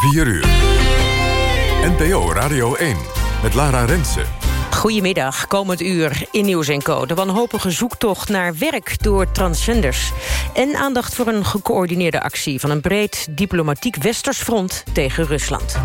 4 uur. NPO Radio 1 met Lara Rensen. Goedemiddag, komend uur in Nieuws Co. De wanhopige zoektocht naar werk door transgenders. En aandacht voor een gecoördineerde actie... van een breed diplomatiek westersfront tegen Rusland.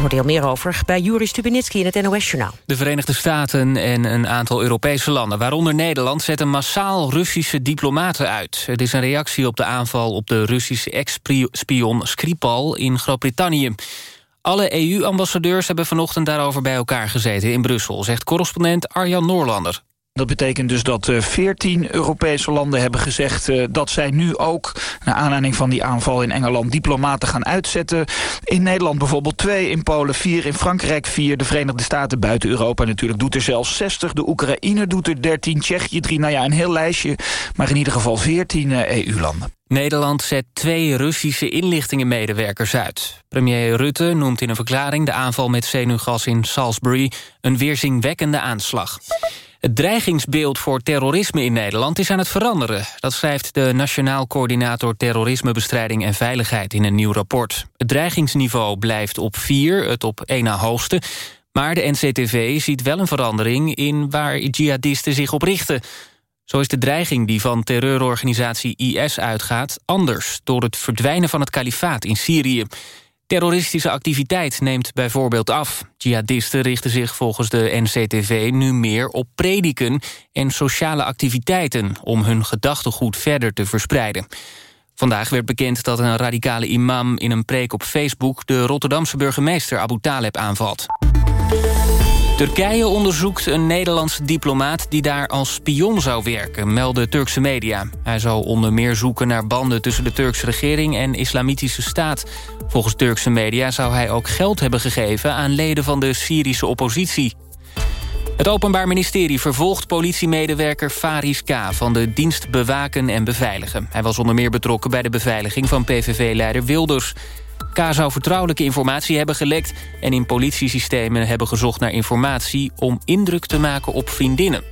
Hoort heel meer over bij Juri Stubenitski in het NOS-journaal. De Verenigde Staten en een aantal Europese landen, waaronder Nederland... zetten massaal Russische diplomaten uit. Het is een reactie op de aanval op de Russische ex-spion Skripal in Groot-Brittannië. Alle EU-ambassadeurs hebben vanochtend daarover bij elkaar gezeten in Brussel... zegt correspondent Arjan Noorlander. Dat betekent dus dat uh, 14 Europese landen hebben gezegd uh, dat zij nu ook, naar aanleiding van die aanval in Engeland, diplomaten gaan uitzetten. In Nederland bijvoorbeeld twee, in Polen vier, in Frankrijk vier, de Verenigde Staten buiten Europa natuurlijk doet er zelfs 60, de Oekraïne doet er 13, Tsjechië 3, nou ja, een heel lijstje, maar in ieder geval 14 uh, EU-landen. Nederland zet twee Russische inlichtingenmedewerkers uit. Premier Rutte noemt in een verklaring de aanval met zenuwgas in Salisbury een weerzinwekkende aanslag. Het dreigingsbeeld voor terrorisme in Nederland is aan het veranderen. Dat schrijft de Nationaal Coördinator Terrorismebestrijding en Veiligheid in een nieuw rapport. Het dreigingsniveau blijft op 4, het op 1 na hoogste. Maar de NCTV ziet wel een verandering in waar jihadisten zich op richten. Zo is de dreiging die van terreurorganisatie IS uitgaat anders... door het verdwijnen van het kalifaat in Syrië. Terroristische activiteit neemt bijvoorbeeld af. Jihadisten richten zich volgens de NCTV nu meer op prediken en sociale activiteiten... om hun gedachtegoed verder te verspreiden. Vandaag werd bekend dat een radicale imam in een preek op Facebook... de Rotterdamse burgemeester Abu Taleb aanvalt. Turkije onderzoekt een Nederlandse diplomaat die daar als spion zou werken, melden Turkse media. Hij zou onder meer zoeken naar banden tussen de Turkse regering en islamitische staat. Volgens Turkse media zou hij ook geld hebben gegeven aan leden van de Syrische oppositie. Het Openbaar Ministerie vervolgt politiemedewerker Faris K. van de dienst Bewaken en Beveiligen. Hij was onder meer betrokken bij de beveiliging van PVV-leider Wilders. K zou vertrouwelijke informatie hebben gelekt... en in politiesystemen hebben gezocht naar informatie... om indruk te maken op vriendinnen.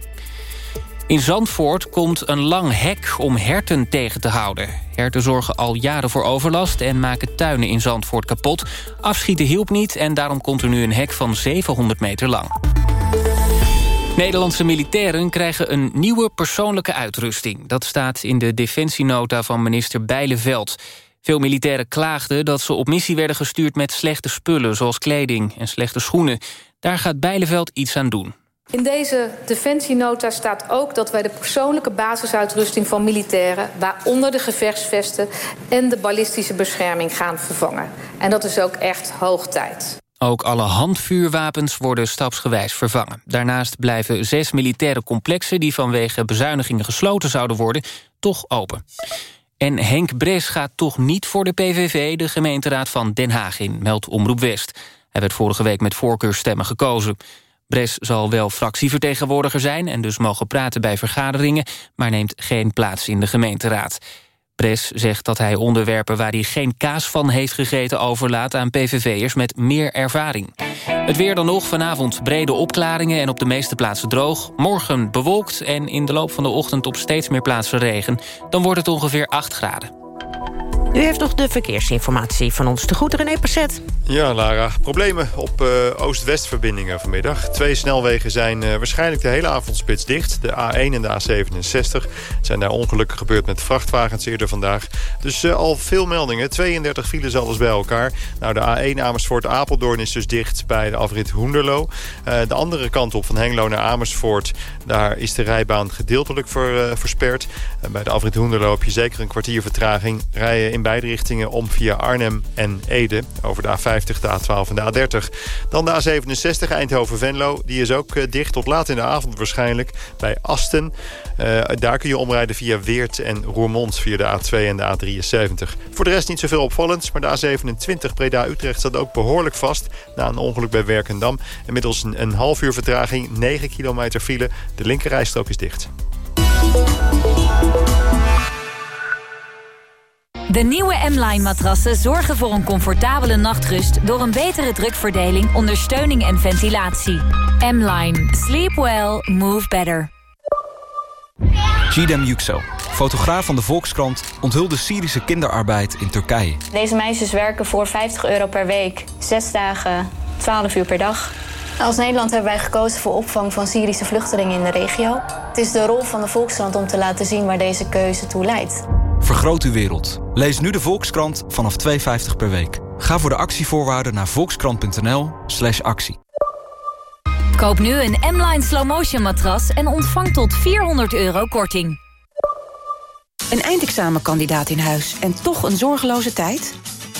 In Zandvoort komt een lang hek om herten tegen te houden. Herten zorgen al jaren voor overlast en maken tuinen in Zandvoort kapot. Afschieten hielp niet en daarom komt er nu een hek van 700 meter lang. Nederlandse militairen krijgen een nieuwe persoonlijke uitrusting. Dat staat in de defensienota van minister Bijleveld. Veel militairen klaagden dat ze op missie werden gestuurd met slechte spullen... zoals kleding en slechte schoenen. Daar gaat Bijleveld iets aan doen. In deze defensienota staat ook dat wij de persoonlijke basisuitrusting van militairen... waaronder de gevechtsvesten en de ballistische bescherming gaan vervangen. En dat is ook echt hoog tijd. Ook alle handvuurwapens worden stapsgewijs vervangen. Daarnaast blijven zes militaire complexen... die vanwege bezuinigingen gesloten zouden worden, toch open. En Henk Bres gaat toch niet voor de PVV de gemeenteraad van Den Haag in, meldt Omroep West. Hij werd vorige week met voorkeurstemmen gekozen. Bres zal wel fractievertegenwoordiger zijn... en dus mogen praten bij vergaderingen... maar neemt geen plaats in de gemeenteraad. Bres zegt dat hij onderwerpen waar hij geen kaas van heeft gegeten... overlaat aan PVV'ers met meer ervaring. Het weer dan nog, vanavond brede opklaringen en op de meeste plaatsen droog. Morgen bewolkt en in de loop van de ochtend op steeds meer plaatsen regen. Dan wordt het ongeveer 8 graden. U heeft nog de verkeersinformatie van ons te goed, René Passet. Ja, Lara. Problemen op uh, Oost-West-verbindingen vanmiddag. Twee snelwegen zijn uh, waarschijnlijk de hele avondspits dicht. De A1 en de A67 zijn daar ongelukken gebeurd met vrachtwagens eerder vandaag. Dus uh, al veel meldingen. 32 files alles bij elkaar. Nou, de A1 Amersfoort-Apeldoorn is dus dicht bij de afrit Hoenderlo. de andere kant op van Hengelo naar Amersfoort... daar is de rijbaan gedeeltelijk ver, versperd. bij de afrit Hoenderlo heb je zeker een kwartier vertraging. Rijden in beide richtingen om via Arnhem en Ede. Over de A50, de A12 en de A30. Dan de A67 Eindhoven-Venlo. Die is ook eh, dicht tot laat in de avond waarschijnlijk bij Asten. Uh, daar kun je omrijden via Weert en Roermond via de A2 en de A73. Voor de rest niet zoveel opvallends. Maar de A27 Breda-Utrecht staat ook behoorlijk vast... na een ongeluk bij Werkendam. Inmiddels een, een half uur vertraging, 9 kilometer file. De linkerrijstrook is dicht. De nieuwe M-Line matrassen zorgen voor een comfortabele nachtrust... door een betere drukverdeling, ondersteuning en ventilatie. M-Line. Sleep well. Move better. Gidem Yüksel fotograaf van de Volkskrant, onthulde Syrische kinderarbeid in Turkije. Deze meisjes werken voor 50 euro per week, zes dagen, 12 uur per dag. Als Nederland hebben wij gekozen voor opvang van Syrische vluchtelingen in de regio. Het is de rol van de Volkskrant om te laten zien waar deze keuze toe leidt. Vergroot uw wereld. Lees nu de Volkskrant vanaf 2,50 per week. Ga voor de actievoorwaarden naar volkskrant.nl slash actie. Koop nu een M-Line Slow Motion matras en ontvang tot 400 euro korting. Een eindexamenkandidaat in huis en toch een zorgeloze tijd?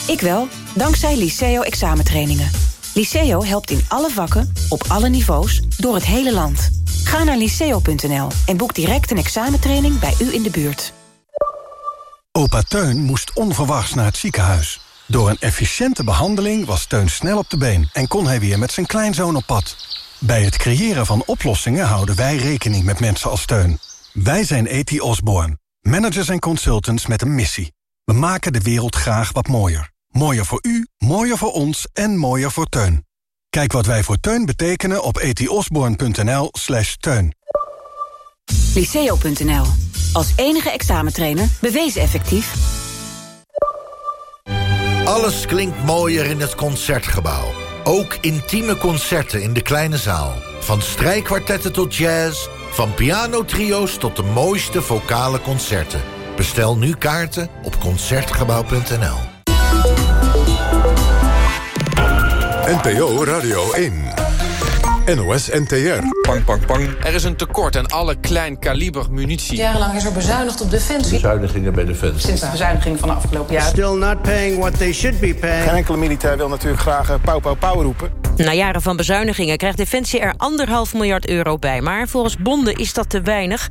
Ik wel, dankzij Liceo examentrainingen. Liceo helpt in alle vakken, op alle niveaus, door het hele land. Ga naar liceo.nl en boek direct een examentraining bij u in de buurt. Opa Teun moest onverwachts naar het ziekenhuis. Door een efficiënte behandeling was Teun snel op de been... en kon hij weer met zijn kleinzoon op pad. Bij het creëren van oplossingen houden wij rekening met mensen als Teun. Wij zijn E.T. Osborne, managers en consultants met een missie. We maken de wereld graag wat mooier. Mooier voor u, mooier voor ons en mooier voor Teun. Kijk wat wij voor Teun betekenen op etiosborn.nl slash teun. Liceo.nl. Als enige examentrainer bewezen effectief. Alles klinkt mooier in het Concertgebouw. Ook intieme concerten in de kleine zaal. Van strijkkwartetten tot jazz, van pianotrio's tot de mooiste vocale concerten. Bestel nu kaarten op Concertgebouw.nl. NPO Radio 1. NOS NTR. Pang, pang, pang. Er is een tekort aan alle klein kaliber munitie. Jarenlang is er bezuinigd op defensie. Bezuinigingen bij Defensie. Sinds de bezuiniging van de afgelopen jaar. Still not paying what they should be paying. Geen enkele militair wil natuurlijk graag pauw, pauw, pauw roepen. Na jaren van bezuinigingen krijgt Defensie er anderhalf miljard euro bij. Maar volgens bonden is dat te weinig.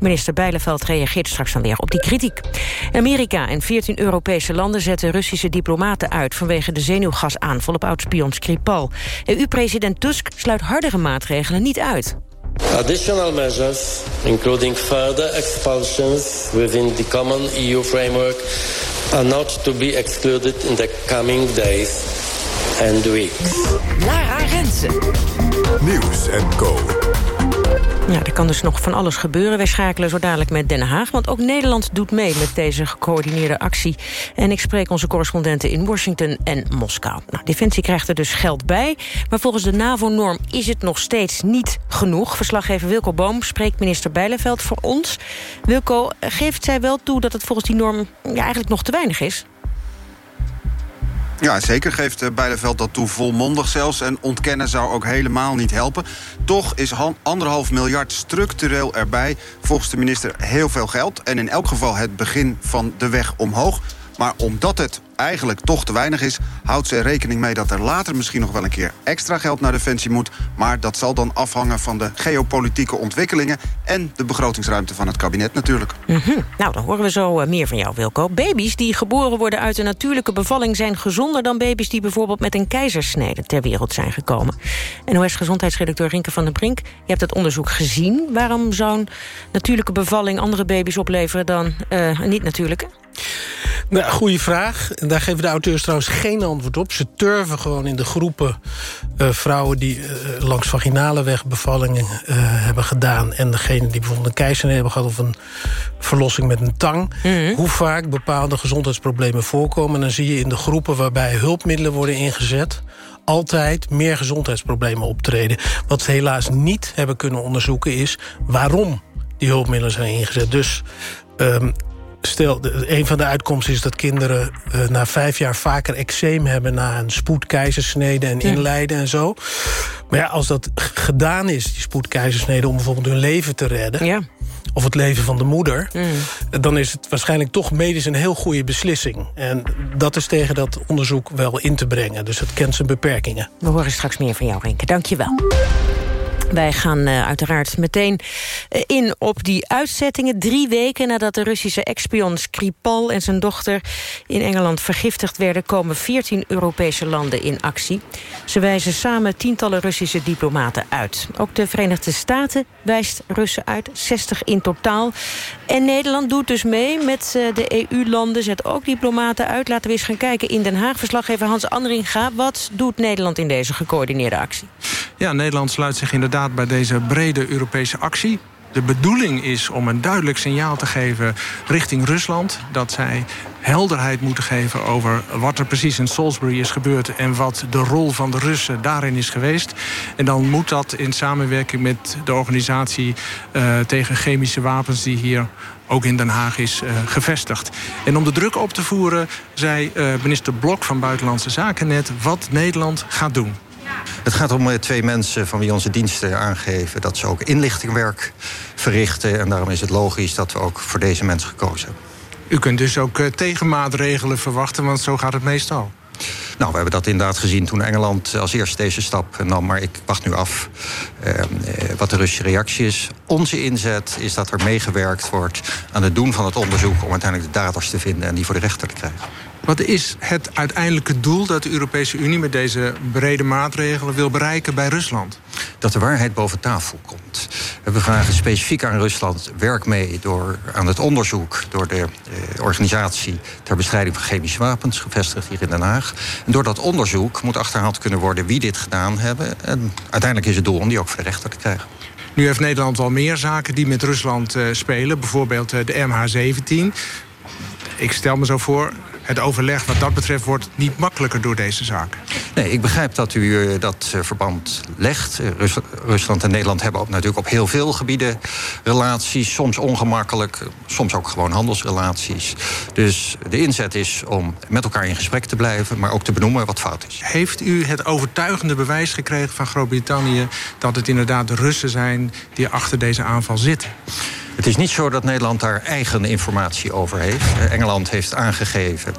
Minister Bijleveld reageert straks dan weer op die kritiek. Amerika en 14 Europese landen zetten Russische diplomaten uit... vanwege de zenuwgasaanval op oudspion Skripal. EU-president Tusk sluit hardere maatregelen niet uit. Additional measures, including further expulsions within the common EU framework, are not to be excluded in the coming days and weeks. Lara Rensen. Nieuws en Co. Ja, er kan dus nog van alles gebeuren. Wij schakelen zo dadelijk met Den Haag, want ook Nederland doet mee met deze gecoördineerde actie. En ik spreek onze correspondenten in Washington en Moskou. Nou, Defensie krijgt er dus geld bij, maar volgens de NAVO-norm is het nog steeds niet genoeg. Verslaggever Wilco Boom spreekt minister Bijleveld voor ons. Wilco, geeft zij wel toe dat het volgens die norm ja, eigenlijk nog te weinig is? Ja, zeker geeft Bijleveld dat toe volmondig zelfs. En ontkennen zou ook helemaal niet helpen. Toch is anderhalf miljard structureel erbij. Volgens de minister heel veel geld. En in elk geval het begin van de weg omhoog. Maar omdat het eigenlijk toch te weinig is... houdt ze er rekening mee dat er later misschien nog wel een keer extra geld naar Defensie moet. Maar dat zal dan afhangen van de geopolitieke ontwikkelingen... en de begrotingsruimte van het kabinet natuurlijk. -hmm. Nou, dan horen we zo meer van jou, Wilco. Baby's die geboren worden uit een natuurlijke bevalling... zijn gezonder dan baby's die bijvoorbeeld met een keizersnede ter wereld zijn gekomen. NOS-gezondheidsredacteur Rinke van den Brink, je hebt het onderzoek gezien. Waarom zo'n natuurlijke bevalling andere baby's opleveren dan uh, een niet-natuurlijke? Nou, goede vraag. En daar geven de auteurs trouwens geen antwoord op. Ze turven gewoon in de groepen uh, vrouwen... die uh, langs vaginale weg bevallingen uh, hebben gedaan... en degene die bijvoorbeeld een keizersnede hebben gehad... of een verlossing met een tang... Mm -hmm. hoe vaak bepaalde gezondheidsproblemen voorkomen. En dan zie je in de groepen waarbij hulpmiddelen worden ingezet altijd meer gezondheidsproblemen optreden. Wat ze helaas niet hebben kunnen onderzoeken is... waarom die hulpmiddelen zijn ingezet. Dus um, stel, een van de uitkomsten is dat kinderen uh, na vijf jaar vaker eczeem hebben... na een spoedkeizersnede en inleiden en zo. Maar ja, als dat gedaan is, die spoedkeizersnede... om bijvoorbeeld hun leven te redden... Ja. of het leven van de moeder... Mm. dan is het waarschijnlijk toch medisch een heel goede beslissing. En dat is tegen dat onderzoek wel in te brengen. Dus het kent zijn beperkingen. We horen straks meer van jou, Renke. Dank je wel. Wij gaan uh, uiteraard meteen uh, in op die uitzettingen. Drie weken nadat de Russische ex-spion Skripal en zijn dochter in Engeland vergiftigd werden... komen 14 Europese landen in actie. Ze wijzen samen tientallen Russische diplomaten uit. Ook de Verenigde Staten wijst Russen uit, 60 in totaal. En Nederland doet dus mee met uh, de EU-landen, zet ook diplomaten uit. Laten we eens gaan kijken in Den Haag. Verslaggever Hans Andringa, wat doet Nederland in deze gecoördineerde actie? Ja, Nederland sluit zich inderdaad bij deze brede Europese actie. De bedoeling is om een duidelijk signaal te geven richting Rusland... dat zij helderheid moeten geven over wat er precies in Salisbury is gebeurd... en wat de rol van de Russen daarin is geweest. En dan moet dat in samenwerking met de organisatie uh, tegen chemische wapens... die hier ook in Den Haag is uh, gevestigd. En om de druk op te voeren zei uh, minister Blok van Buitenlandse Zaken net... wat Nederland gaat doen. Het gaat om twee mensen van wie onze diensten aangeven... dat ze ook inlichtingwerk verrichten. En daarom is het logisch dat we ook voor deze mensen gekozen hebben. U kunt dus ook uh, tegenmaatregelen verwachten, want zo gaat het meestal. Nou, we hebben dat inderdaad gezien toen Engeland als eerste deze stap nam. Maar ik wacht nu af uh, wat de Russische reactie is. Onze inzet is dat er meegewerkt wordt aan het doen van het onderzoek... om uiteindelijk de daders te vinden en die voor de rechter te krijgen. Wat is het uiteindelijke doel dat de Europese Unie met deze brede maatregelen wil bereiken bij Rusland? Dat de waarheid boven tafel komt. We vragen specifiek aan Rusland werk mee door, aan het onderzoek door de eh, organisatie ter bestrijding van chemische wapens, gevestigd hier in Den Haag. En door dat onderzoek moet achterhaald kunnen worden wie dit gedaan hebben. En uiteindelijk is het doel om die ook voor de rechter te krijgen. Nu heeft Nederland al meer zaken die met Rusland uh, spelen. Bijvoorbeeld uh, de MH17. Ik stel me zo voor, het overleg wat dat betreft wordt niet makkelijker door deze zaak. Nee, ik begrijp dat u uh, dat uh, verband legt. Rus Rusland en Nederland hebben ook natuurlijk op heel veel gebieden relaties. Soms ongemakkelijk, soms ook gewoon handelsrelaties. Dus de inzet is om met elkaar in gesprek te blijven... maar ook te benoemen wat fout is. Heeft u het overtuigende bewijs gekregen van Groot-Brittannië... dat het inderdaad de Russen zijn die achter deze aanval zitten? Het is niet zo dat Nederland daar eigen informatie over heeft. Engeland heeft aangegeven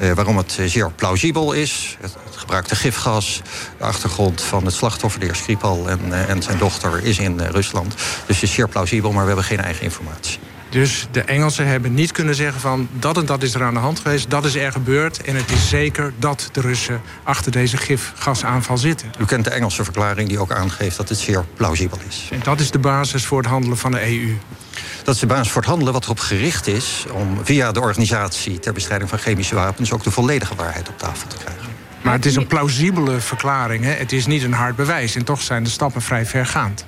uh, waarom het zeer plausibel is. Het, gebruikte gifgas, de achtergrond van het slachtoffer, de heer Skripal... en, en zijn dochter is in Rusland. Dus het is zeer plausibel, maar we hebben geen eigen informatie. Dus de Engelsen hebben niet kunnen zeggen van dat en dat is er aan de hand geweest, dat is er gebeurd en het is zeker dat de Russen achter deze gifgasaanval zitten. U kent de Engelse verklaring die ook aangeeft dat het zeer plausibel is. En dat is de basis voor het handelen van de EU. Dat is de basis voor het handelen wat erop gericht is om via de organisatie ter bestrijding van chemische wapens ook de volledige waarheid op tafel te krijgen. Maar het is een plausibele verklaring, hè? het is niet een hard bewijs en toch zijn de stappen vrij vergaand.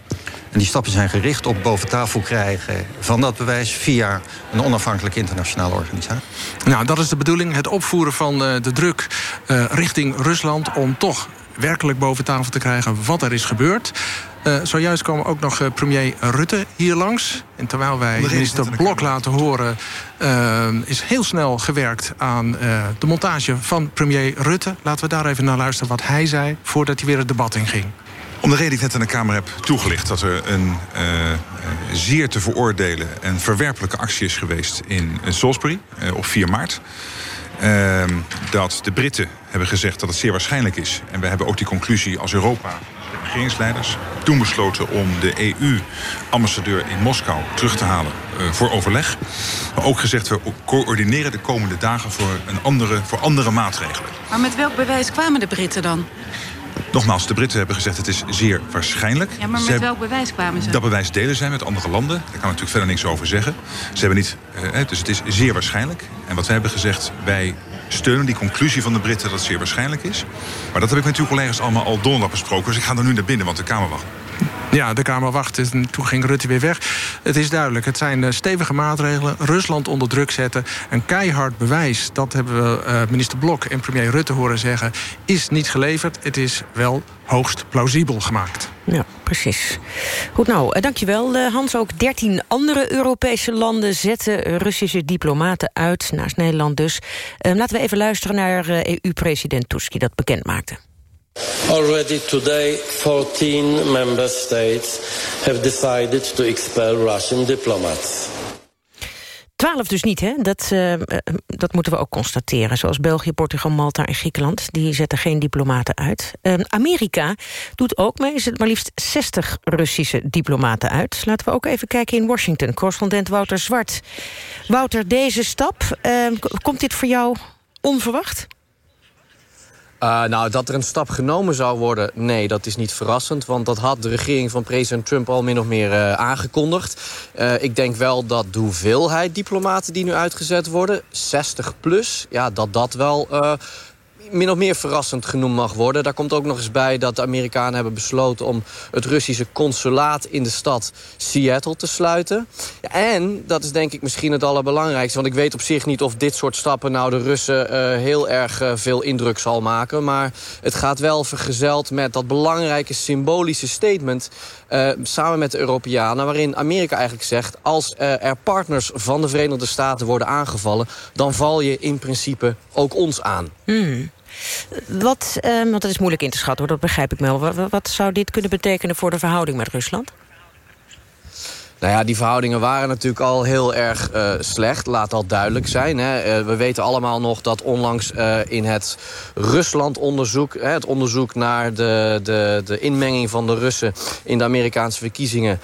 En die stappen zijn gericht op boven tafel krijgen van dat bewijs via een onafhankelijke internationale organisatie. Nou, dat is de bedoeling, het opvoeren van uh, de druk uh, richting Rusland om toch werkelijk boven tafel te krijgen wat er is gebeurd. Uh, zojuist kwam ook nog uh, premier Rutte hier langs. En terwijl wij minister Blok laten horen... Uh, is heel snel gewerkt aan de montage van premier Rutte. Laten we daar even naar luisteren wat hij zei... voordat hij weer het debat inging. Om de reden die ik net aan de Kamer heb toegelicht... dat er een zeer te veroordelen en verwerpelijke actie is geweest in Salisbury op 4 maart. Uh, dat de Britten hebben gezegd dat het zeer waarschijnlijk is. En we hebben ook die conclusie als Europa, regeringsleiders... toen besloten om de EU-ambassadeur in Moskou terug te halen uh, voor overleg. Maar ook gezegd, we coördineren de komende dagen voor, een andere, voor andere maatregelen. Maar met welk bewijs kwamen de Britten dan? Nogmaals, de Britten hebben gezegd het is zeer waarschijnlijk. Ja, maar met ze welk bewijs kwamen ze? Dat bewijs delen zij met andere landen. Daar kan ik natuurlijk verder niks over zeggen. Ze hebben niet, uh, dus het is zeer waarschijnlijk. En wat wij hebben gezegd, wij steunen die conclusie van de Britten dat zeer waarschijnlijk is. Maar dat heb ik met uw collega's allemaal al donderdag besproken. Dus ik ga er nu naar binnen, want de Kamer wacht. Ja, de Kamer wacht. En toen ging Rutte weer weg. Het is duidelijk, het zijn stevige maatregelen. Rusland onder druk zetten. Een keihard bewijs, dat hebben we uh, minister Blok en premier Rutte horen zeggen... is niet geleverd. Het is wel hoogst plausibel gemaakt. Ja, precies. Goed, nou, dankjewel Hans. Ook dertien andere Europese landen zetten Russische diplomaten uit, naast Nederland dus. Laten we even luisteren naar EU-president Tusk, die dat bekend maakte. Already today, 14 member states have decided to expel Russian diplomats. Twaalf dus niet, hè? Dat, uh, dat moeten we ook constateren. Zoals België, Portugal, Malta en Griekenland. Die zetten geen diplomaten uit. Uh, Amerika doet ook mee. Zet maar liefst 60 Russische diplomaten uit. Laten we ook even kijken in Washington. Correspondent Wouter Zwart. Wouter, deze stap, uh, komt dit voor jou onverwacht? Uh, nou, dat er een stap genomen zou worden, nee, dat is niet verrassend. Want dat had de regering van president Trump al min of meer uh, aangekondigd. Uh, ik denk wel dat de hoeveelheid diplomaten die nu uitgezet worden, 60 plus... ja, dat dat wel min of meer verrassend genoemd mag worden. Daar komt ook nog eens bij dat de Amerikanen hebben besloten... om het Russische consulaat in de stad Seattle te sluiten. En, dat is denk ik misschien het allerbelangrijkste... want ik weet op zich niet of dit soort stappen nou de Russen uh, heel erg uh, veel indruk zal maken. Maar het gaat wel vergezeld met dat belangrijke symbolische statement... Uh, samen met de Europeanen, waarin Amerika eigenlijk zegt... als er partners van de Verenigde Staten worden aangevallen... dan val je in principe ook ons aan. Hmm. Wat, um, want het is moeilijk in te schatten, hoor, dat begrijp ik wel. Wat, wat zou dit kunnen betekenen voor de verhouding met Rusland? Nou ja, die verhoudingen waren natuurlijk al heel erg uh, slecht. Laat dat duidelijk zijn. Hè. Uh, we weten allemaal nog dat onlangs uh, in het Rusland-onderzoek... het onderzoek naar de, de, de inmenging van de Russen in de Amerikaanse verkiezingen...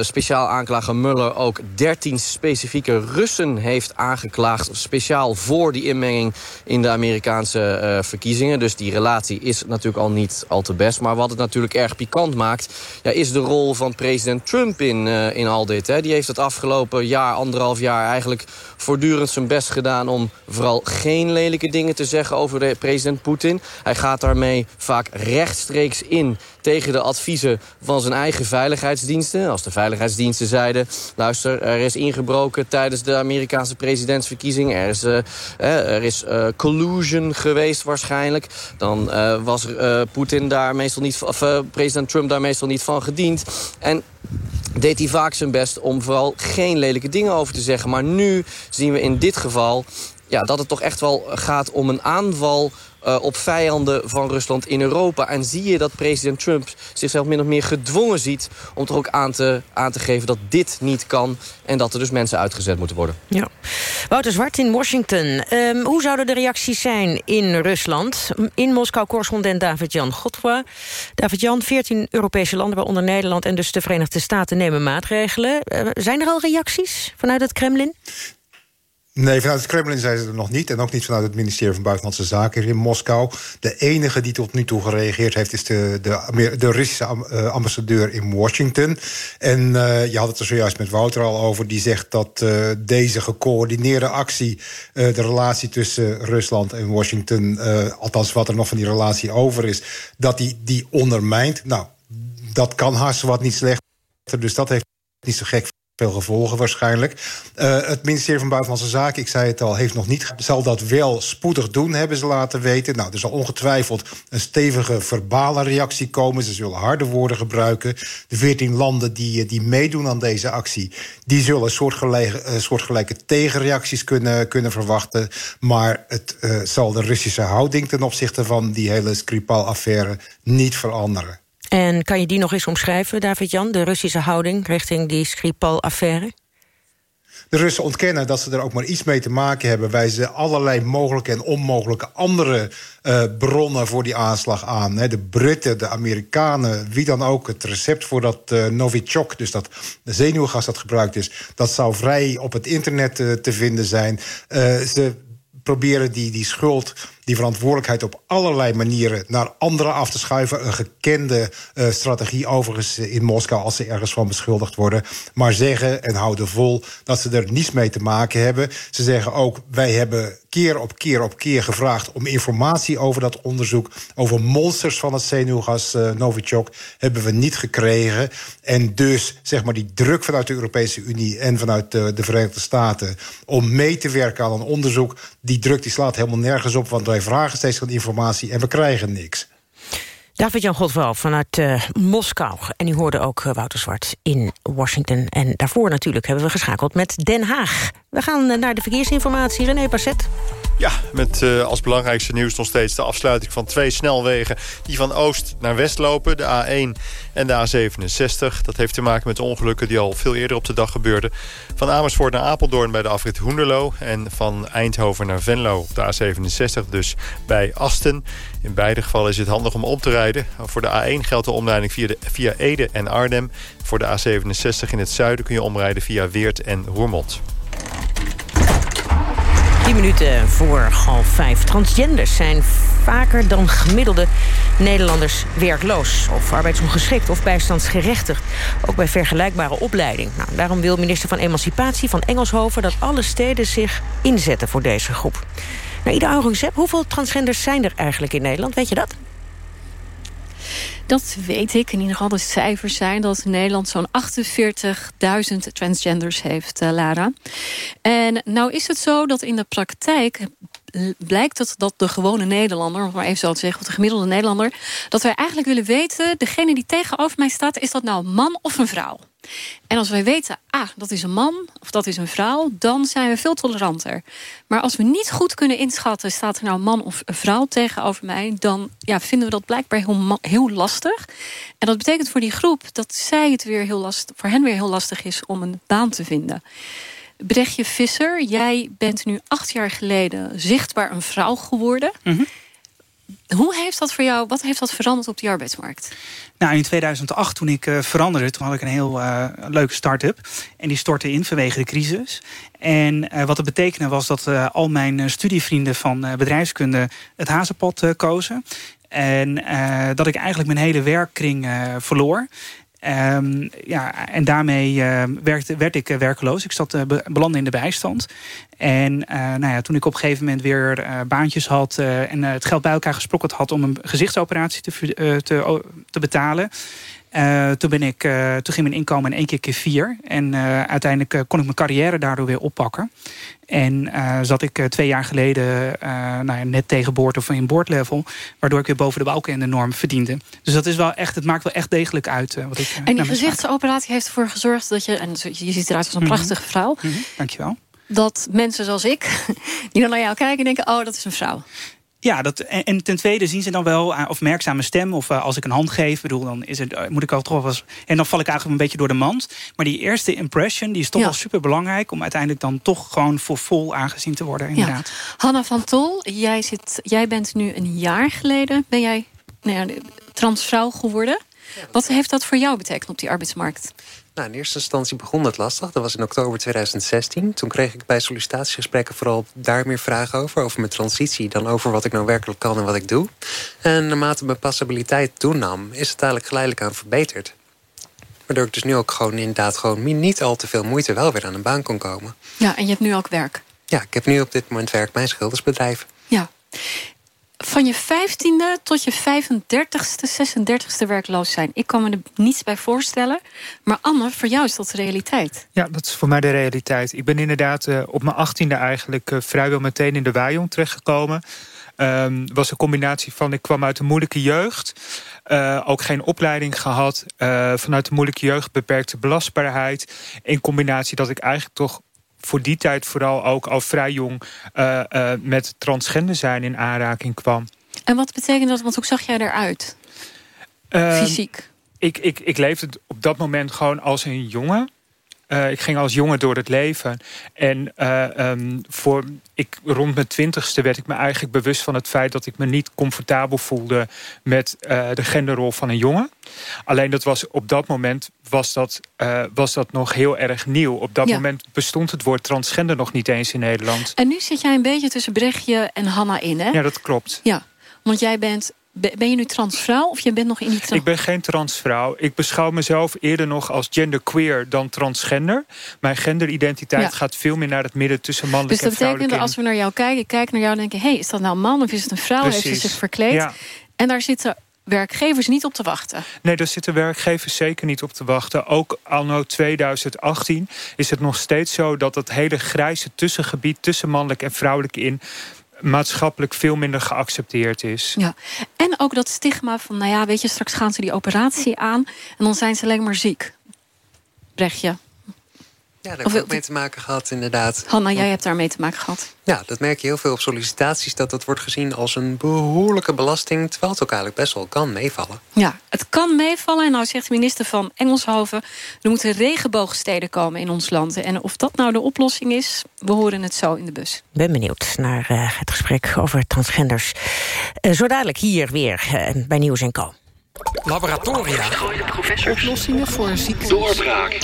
speciaal aanklager Muller ook 13 specifieke Russen heeft aangeklaagd... speciaal voor die inmenging in de Amerikaanse verkiezingen. Dus die relatie is natuurlijk al niet al te best. Maar wat het natuurlijk erg pikant maakt... Ja, is de rol van president Trump in, in al dit. Hè. Die heeft het afgelopen jaar, anderhalf jaar... eigenlijk voortdurend zijn best gedaan om vooral geen lelijke dingen te zeggen... over de president Poetin. Hij gaat daarmee vaak rechtstreeks in tegen de adviezen van zijn eigen Als de veiligheidsdiensten zeiden... luister, er is ingebroken tijdens de Amerikaanse presidentsverkiezing. Er is, uh, er is uh, collusion geweest waarschijnlijk. Dan uh, was Poetin daar meestal niet... of president Trump daar meestal niet van gediend. En deed hij vaak zijn best om vooral geen lelijke dingen over te zeggen. Maar nu zien we in dit geval ja, dat het toch echt wel gaat om een aanval uh, op vijanden van Rusland in Europa. En zie je dat president Trump zichzelf min of meer gedwongen ziet... om toch ook aan te, aan te geven dat dit niet kan... en dat er dus mensen uitgezet moeten worden. Ja. Wouter Zwart in Washington. Um, hoe zouden de reacties zijn in Rusland? In Moskou correspondent David-Jan Godfroy. David-Jan, 14 Europese landen, waaronder Nederland... en dus de Verenigde Staten nemen maatregelen. Uh, zijn er al reacties vanuit het Kremlin? Nee, vanuit het Kremlin zijn ze er nog niet. En ook niet vanuit het ministerie van Buitenlandse Zaken in Moskou. De enige die tot nu toe gereageerd heeft... is de, de, de Russische ambassadeur in Washington. En uh, je had het er zojuist met Wouter al over. Die zegt dat uh, deze gecoördineerde actie... De relatie tussen Rusland en Washington... althans wat er nog van die relatie over is... dat die, die ondermijnt. Nou, dat kan haast wat niet slechter. Dus dat heeft niet zo gek veel gevolgen waarschijnlijk. Uh, het ministerie van Buitenlandse Zaken, ik zei het al, heeft nog niet... zal dat wel spoedig doen, hebben ze laten weten. Nou, er zal ongetwijfeld een stevige verbale reactie komen. Ze zullen harde woorden gebruiken. De veertien landen die, die meedoen aan deze actie... die zullen soortgelijke, uh, soortgelijke tegenreacties kunnen, kunnen verwachten. Maar het zal de Russische houding ten opzichte van die hele Skripal-affaire niet veranderen. En kan je die nog eens omschrijven, David-Jan? De Russische houding richting die Skripal-affaire? De Russen ontkennen dat ze er ook maar iets mee te maken hebben... wijzen allerlei mogelijke en onmogelijke andere uh, bronnen voor die aanslag aan. De Britten, de Amerikanen, wie dan ook. Het recept voor dat uh, Novichok, dus dat zenuwgas dat gebruikt is... dat zou vrij op het internet uh, te vinden zijn. ze proberen die, die schuld, die verantwoordelijkheid op allerlei manieren naar anderen af te schuiven. Een gekende uh, strategie overigens in Moskou als ze ergens van beschuldigd worden. Maar zeggen en houden vol dat ze er niets mee te maken hebben. Ze zeggen ook, wij hebben keer op keer op keer gevraagd om informatie over dat onderzoek. Over monsters van het zenuwgas uh, Novichok hebben we niet gekregen. En dus zeg maar die druk vanuit de Europese Unie en vanuit de Verenigde Staten om mee te werken aan een onderzoek, die druk die slaat helemaal nergens op, want wij vragen steeds van informatie en we krijgen niks. David-Jan Godwal vanuit uh, Moskou. En u hoorde ook uh, Wouter Zwart in Washington. En daarvoor natuurlijk hebben we geschakeld met Den Haag. We gaan uh, naar de verkeersinformatie. René Passet. Ja, met uh, als belangrijkste nieuws nog steeds de afsluiting van twee snelwegen... die van oost naar west lopen, de A1 en de A67. Dat heeft te maken met ongelukken die al veel eerder op de dag gebeurden. Van Amersfoort naar Apeldoorn bij de afrit Hoenderloo... en van Eindhoven naar Venlo op de A67, dus bij Asten. In beide gevallen is het handig om op te rijden. Voor de A1 geldt de omleiding via, de, via Ede en Arnhem. Voor de A67 in het zuiden kun je omrijden via Weert en Roermond. 10 minuten voor half vijf. Transgenders zijn vaker dan gemiddelde Nederlanders werkloos... of arbeidsongeschikt of bijstandsgerechtigd. Ook bij vergelijkbare opleiding. Nou, daarom wil minister van Emancipatie van Engelshoven... dat alle steden zich inzetten voor deze groep. Nou, Ida Aurangzeb, hoeveel transgenders zijn er eigenlijk in Nederland? Weet je dat? Dat weet ik. In ieder geval de cijfers zijn dat Nederland zo'n 48.000 transgenders heeft, uh, Lara. En nou is het zo dat in de praktijk blijkt het dat de gewone Nederlander, om maar even zo te zeggen, of de gemiddelde Nederlander, dat wij eigenlijk willen weten, degene die tegenover mij staat, is dat nou een man of een vrouw? En als wij weten, ah, dat is een man of dat is een vrouw, dan zijn we veel toleranter. Maar als we niet goed kunnen inschatten, staat er nou een man of een vrouw tegenover mij, dan ja, vinden we dat blijkbaar heel, heel lastig. En dat betekent voor die groep dat zij het weer heel lastig, voor hen weer heel lastig is om een baan te vinden. Brechtje Visser, jij bent nu acht jaar geleden zichtbaar een vrouw geworden. Mhm. Hoe heeft dat voor jou, wat heeft dat veranderd op die arbeidsmarkt? Nou, in 2008, toen ik uh, veranderde, toen had ik een heel uh, leuke start-up. En die stortte in vanwege de crisis. En uh, wat dat betekende was dat al mijn studievrienden van bedrijfskunde het hazenpad kozen. En dat ik eigenlijk mijn hele werkkring verloor. Um, ja, en daarmee uh, werkte, werd ik uh, werkloos. Ik zat, uh, belandde in de bijstand. En nou ja, toen ik op een gegeven moment weer baantjes had... en het geld bij elkaar gesprokkeld had om een gezichtsoperatie te, te, te betalen... Uh, toen, ben ik, uh, toen ging mijn inkomen in één keer keer vier. En uh, uiteindelijk kon ik mijn carrière daardoor weer oppakken. En zat ik twee jaar geleden nou ja, net tegen boord of in boordlevel. Waardoor ik weer boven de balken en de norm verdiende. Dus dat is wel echt, het maakt wel echt degelijk uit. wat ik, en die gezichtsoperatie heeft ervoor gezorgd dat je... en je ziet eruit als een mhm. prachtige vrouw. Mm -hmm. Dankjewel. Dat mensen zoals ik, die dan naar jou kijken en denken... oh, dat is een vrouw. Ja, dat, en, ten tweede zien ze dan wel, uh, of merkzame stem, of uh, als ik een hand geef, bedoel, dan is het, uh, moet ik al toch wel. En dan val ik eigenlijk een beetje door de mand. Maar die eerste impression, die is toch ja. wel super belangrijk om uiteindelijk dan toch gewoon voor vol aangezien te worden. Inderdaad. Ja. Hanna van Tol, jij, zit, jij bent nu een jaar geleden, ben jij nou ja, transvrouw geworden. Wat heeft dat voor jou betekend op die arbeidsmarkt? Nou, in eerste instantie begon dat lastig. Dat was in oktober 2016. Toen kreeg ik bij sollicitatiegesprekken vooral daar meer vragen over. Over mijn transitie dan over wat ik nou werkelijk kan en wat ik doe. En naarmate mijn passabiliteit toenam, is het eigenlijk geleidelijk aan verbeterd. Waardoor ik dus nu ook gewoon inderdaad gewoon niet al te veel moeite wel weer aan een baan kon komen. Ja, en je hebt nu ook werk? Ja, ik heb nu op dit moment werk mijn schildersbedrijf. Ja van je vijftiende tot je 35ste, 36ste werkloos zijn. Ik kan me er niets bij voorstellen. Maar Anne, voor jou is dat de realiteit. Ja, dat is voor mij de realiteit. Ik ben inderdaad uh, op mijn achttiende eigenlijk uh, vrijwel meteen in de waaijong terechtgekomen. Um, was een combinatie van, ik kwam uit een moeilijke jeugd. Uh, ook geen opleiding gehad. vanuit de moeilijke jeugd beperkte belastbaarheid. In combinatie dat ik eigenlijk toch voor die tijd vooral ook al vrij jong uh, uh, met transgender zijn in aanraking kwam. En wat betekent dat? Want hoe zag jij eruit? Uh, Fysiek? Ik, ik, ik leefde op dat moment gewoon als een jongen. Uh, ik ging als jongen door het leven. En uh, um, voor, ik, rond mijn twintigste werd ik me eigenlijk bewust van het feit... dat ik me niet comfortabel voelde met uh, de genderrol van een jongen. Alleen dat was op dat moment was dat, was dat nog heel erg nieuw. Op dat ja. moment bestond het woord transgender nog niet eens in Nederland. En nu zit jij een beetje tussen Brechtje en Hanna in, hè? Ja, dat klopt. Ja, want jij bent ben je nu transvrouw of je bent nog in die trans... Ik ben geen transvrouw. Ik beschouw mezelf eerder nog als genderqueer dan transgender. Mijn genderidentiteit ja. gaat veel meer naar het midden tussen mannelijk dus en vrouwelijk. Dus dat betekent dat als we naar jou kijken, kijken naar jou en denken... hé, hey, is dat nou een man of is het een vrouw? Precies. Heeft ze zich verkleed? Ja. En daar zitten werkgevers niet op te wachten? Nee, daar zitten werkgevers zeker niet op te wachten. Ook anno 2018 is het nog steeds zo dat het hele grijze tussengebied... tussen mannelijk en vrouwelijk in maatschappelijk veel minder geaccepteerd is. Ja, en ook dat stigma van, nou ja, weet je, straks gaan ze die operatie aan en dan zijn ze alleen maar ziek. Brechtje. Ja, daar heb ik ook mee te maken gehad, inderdaad. Hanna, jij hebt daar mee te maken gehad. Ja, dat merk je heel veel op sollicitaties... dat dat wordt gezien als een behoorlijke belasting... terwijl het ook eigenlijk best wel kan meevallen. Ja, het kan meevallen. En nou zegt de minister van Engelshoven... er moeten regenboogsteden komen in ons land. En of dat nou de oplossing is, we horen het zo in de bus. Ben benieuwd naar uh, het gesprek over transgenders. Uh, zo dadelijk hier weer uh, bij Nieuws en Co. Laboratoria. Oplossingen voor ziektes. Doorbraak.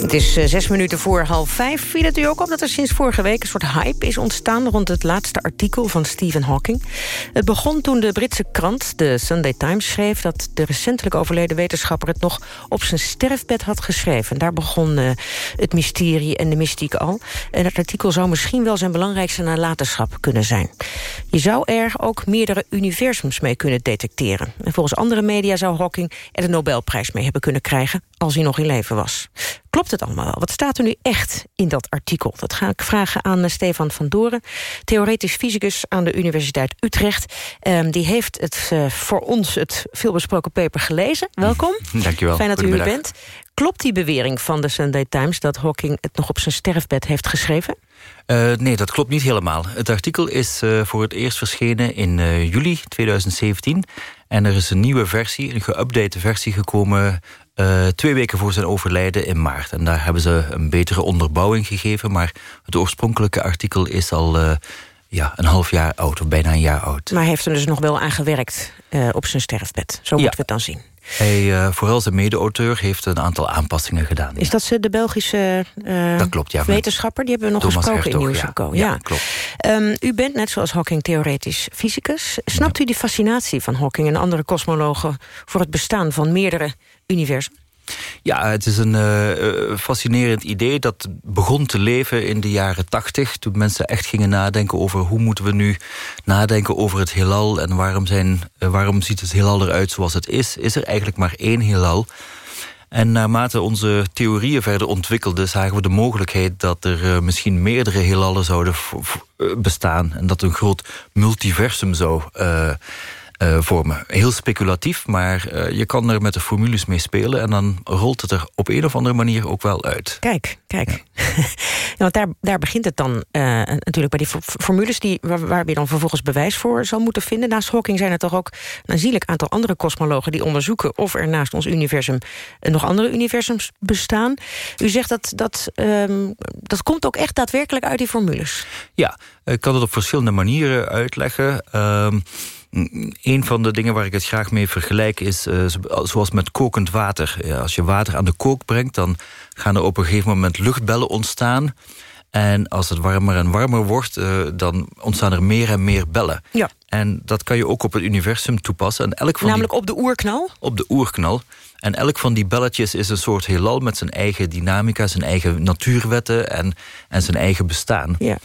Het is eh, zes minuten voor half vijf. Viel het u ook op dat er sinds vorige week een soort hype is ontstaan... rond het laatste artikel van Stephen Hawking? Het begon toen de Britse krant, de Sunday Times, schreef... dat de recentelijk overleden wetenschapper het nog op zijn sterfbed had geschreven. Daar begon uh, het mysterie en de mystiek al. En het artikel zou misschien wel zijn belangrijkste nalatenschap kunnen zijn. Je zou er ook meerdere universums mee kunnen detecteren. En volgens andere media zou Hawking er de Nobelprijs mee hebben kunnen krijgen... als hij nog in leven was. Klopt het allemaal wel? Wat staat er nu echt in dat artikel? Dat ga ik vragen aan uh, Stefan van Doren, theoretisch fysicus aan de Universiteit Utrecht. Um, die heeft het, uh, voor ons het veelbesproken paper gelezen. Welkom. Dankjewel. Fijn dat u er bent. Klopt die bewering van de Sunday Times dat Hawking het nog op zijn sterfbed heeft geschreven? Uh, nee, dat klopt niet helemaal. Het artikel is uh, voor het eerst verschenen in uh, juli 2017. En er is een nieuwe versie, een geüpdate versie gekomen... twee weken voor zijn overlijden in maart. En daar hebben ze een betere onderbouwing gegeven. Maar het oorspronkelijke artikel is al ja, een half jaar oud, of bijna een jaar oud. Maar heeft er dus nog wel aan gewerkt op zijn sterfbed. Zo ja. moeten we het dan zien. Hij, uh, vooral zijn mede-auteur, heeft een aantal aanpassingen gedaan. Is dat de Belgische uh, dat klopt, ja, wetenschapper? Die hebben we nog gesproken Hertog, in Nieuws ja. Ja, klopt. Um, u bent net zoals Hawking theoretisch fysicus. Snapt u die fascinatie van Hawking en andere kosmologen... voor het bestaan van meerdere universen? Ja, het is een uh, fascinerend idee dat begon te leven in de jaren tachtig... toen mensen echt gingen nadenken over hoe moeten we nu nadenken over het heelal... en waarom, zijn, uh, waarom ziet het heelal eruit zoals het is. Is er eigenlijk maar één heelal... En naarmate onze theorieën verder ontwikkelden... zagen we de mogelijkheid dat er misschien meerdere heelallen zouden bestaan... en dat een groot multiversum zou uh, uh, vormen. Heel speculatief, maar uh, je kan er met de formules mee spelen... en dan rolt het er op een of andere manier ook wel uit. Kijk, kijk. Ja. ja, want daar, daar begint het dan uh, natuurlijk bij die formules... Die, waar, waar je dan vervolgens bewijs voor zal moeten vinden. Naast Hawking zijn er toch ook een aanzienlijk aantal andere kosmologen... die onderzoeken of er naast ons universum nog andere universums bestaan. U zegt dat dat, um, dat komt ook echt daadwerkelijk uit die formules. Ja, ik kan het op verschillende manieren uitleggen... Um, een van de dingen waar ik het graag mee vergelijk is uh, zoals met kokend water. Ja, als je water aan de kook brengt, dan gaan er op een gegeven moment luchtbellen ontstaan. En als het warmer en warmer wordt, uh, dan ontstaan er meer en meer bellen. Ja. En dat kan je ook op het universum toepassen. En elk van Namelijk die, op de oerknal? Op de oerknal. En elk van die belletjes is een soort heelal met zijn eigen dynamica... zijn eigen natuurwetten en, en zijn eigen bestaan. Ja.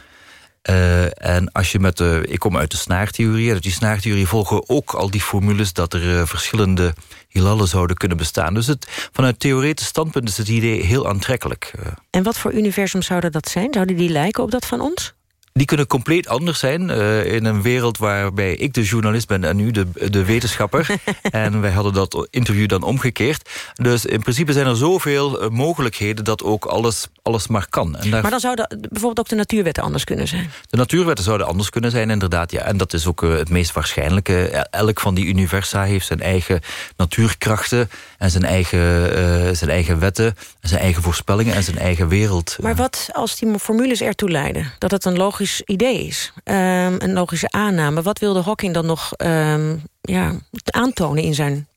Uh, en als je met de, ik kom uit de snaartheorie, uit die snaartheorie volgen ook al die formules dat er uh, verschillende heelallen zouden kunnen bestaan. Dus het, vanuit theoretisch standpunt is het idee heel aantrekkelijk. Uh, en wat voor universum zouden dat zijn? Zouden die lijken op dat van ons? Die kunnen compleet anders zijn uh, in een wereld waarbij ik de journalist ben en u de, de wetenschapper. en wij hadden dat interview dan omgekeerd. Dus in principe zijn er zoveel uh, mogelijkheden dat ook alles, alles maar kan. En daar... Maar dan zouden bijvoorbeeld ook de natuurwetten anders kunnen zijn? De natuurwetten zouden anders kunnen zijn, inderdaad. Ja. En dat is ook uh, het meest waarschijnlijke. Elk van die universa heeft zijn eigen natuurkrachten... en zijn eigen, zijn eigen wetten, en zijn eigen voorspellingen en zijn eigen wereld. Maar wat als die formules ertoe leiden? Dat het een logisch idee is. Um, een logische aanname. Wat wilde Hawking dan nog um, ja, aantonen in zijn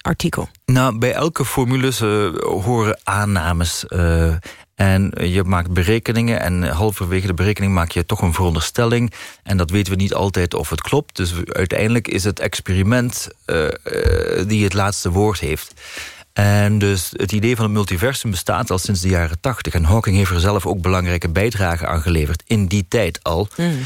artikel? Nou, bij elke formules uh, horen aannames. Uh, en je maakt berekeningen en halverwege de berekening maak je toch een veronderstelling. En dat weten we niet altijd of het klopt. Dus uiteindelijk is het experiment uh, die het laatste woord heeft. En dus het idee van het multiversum bestaat al sinds de jaren tachtig. En Hawking heeft er zelf ook belangrijke bijdragen aan geleverd. In die tijd al. Mm.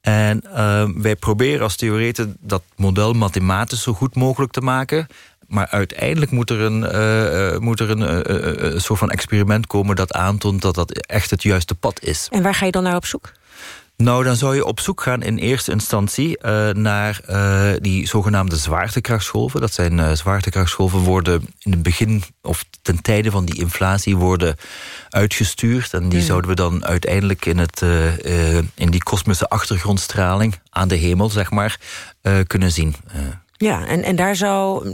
En uh, wij proberen als theoreten dat model mathematisch zo goed mogelijk te maken. Maar uiteindelijk moet er een, uh, moet er een, uh, een soort van experiment komen... dat aantoont dat dat echt het juiste pad is. En waar ga je dan naar op zoek? Nou, dan zou je op zoek gaan in eerste instantie uh, naar uh, die zogenaamde zwaartekrachtsgolven. Dat zijn uh, zwaartekrachtsgolven worden in het begin of ten tijde van die inflatie worden uitgestuurd. En die mm. zouden we dan uiteindelijk in, het, in die kosmische achtergrondstraling aan de hemel, zeg maar, kunnen zien. Ja, en, en daar zou...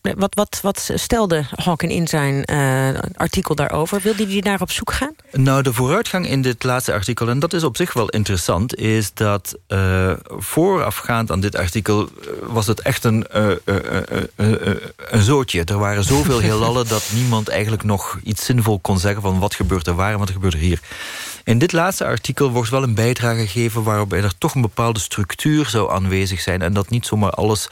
Wat, wat, wat stelde Hawking in zijn uh, artikel daarover? Wilde hij daar op zoek gaan? Nou, de vooruitgang in dit laatste artikel... en dat is op zich wel interessant... is dat uh, voorafgaand aan dit artikel... was het echt een, uh, een zootje. Er waren zoveel heelallen dat niemand eigenlijk nog iets zinvol kon zeggen... van wat gebeurt er waar en wat gebeurt er hier. In dit laatste artikel wordt wel een bijdrage gegeven... waarbij er toch een bepaalde structuur zou aanwezig zijn... en dat niet zomaar alles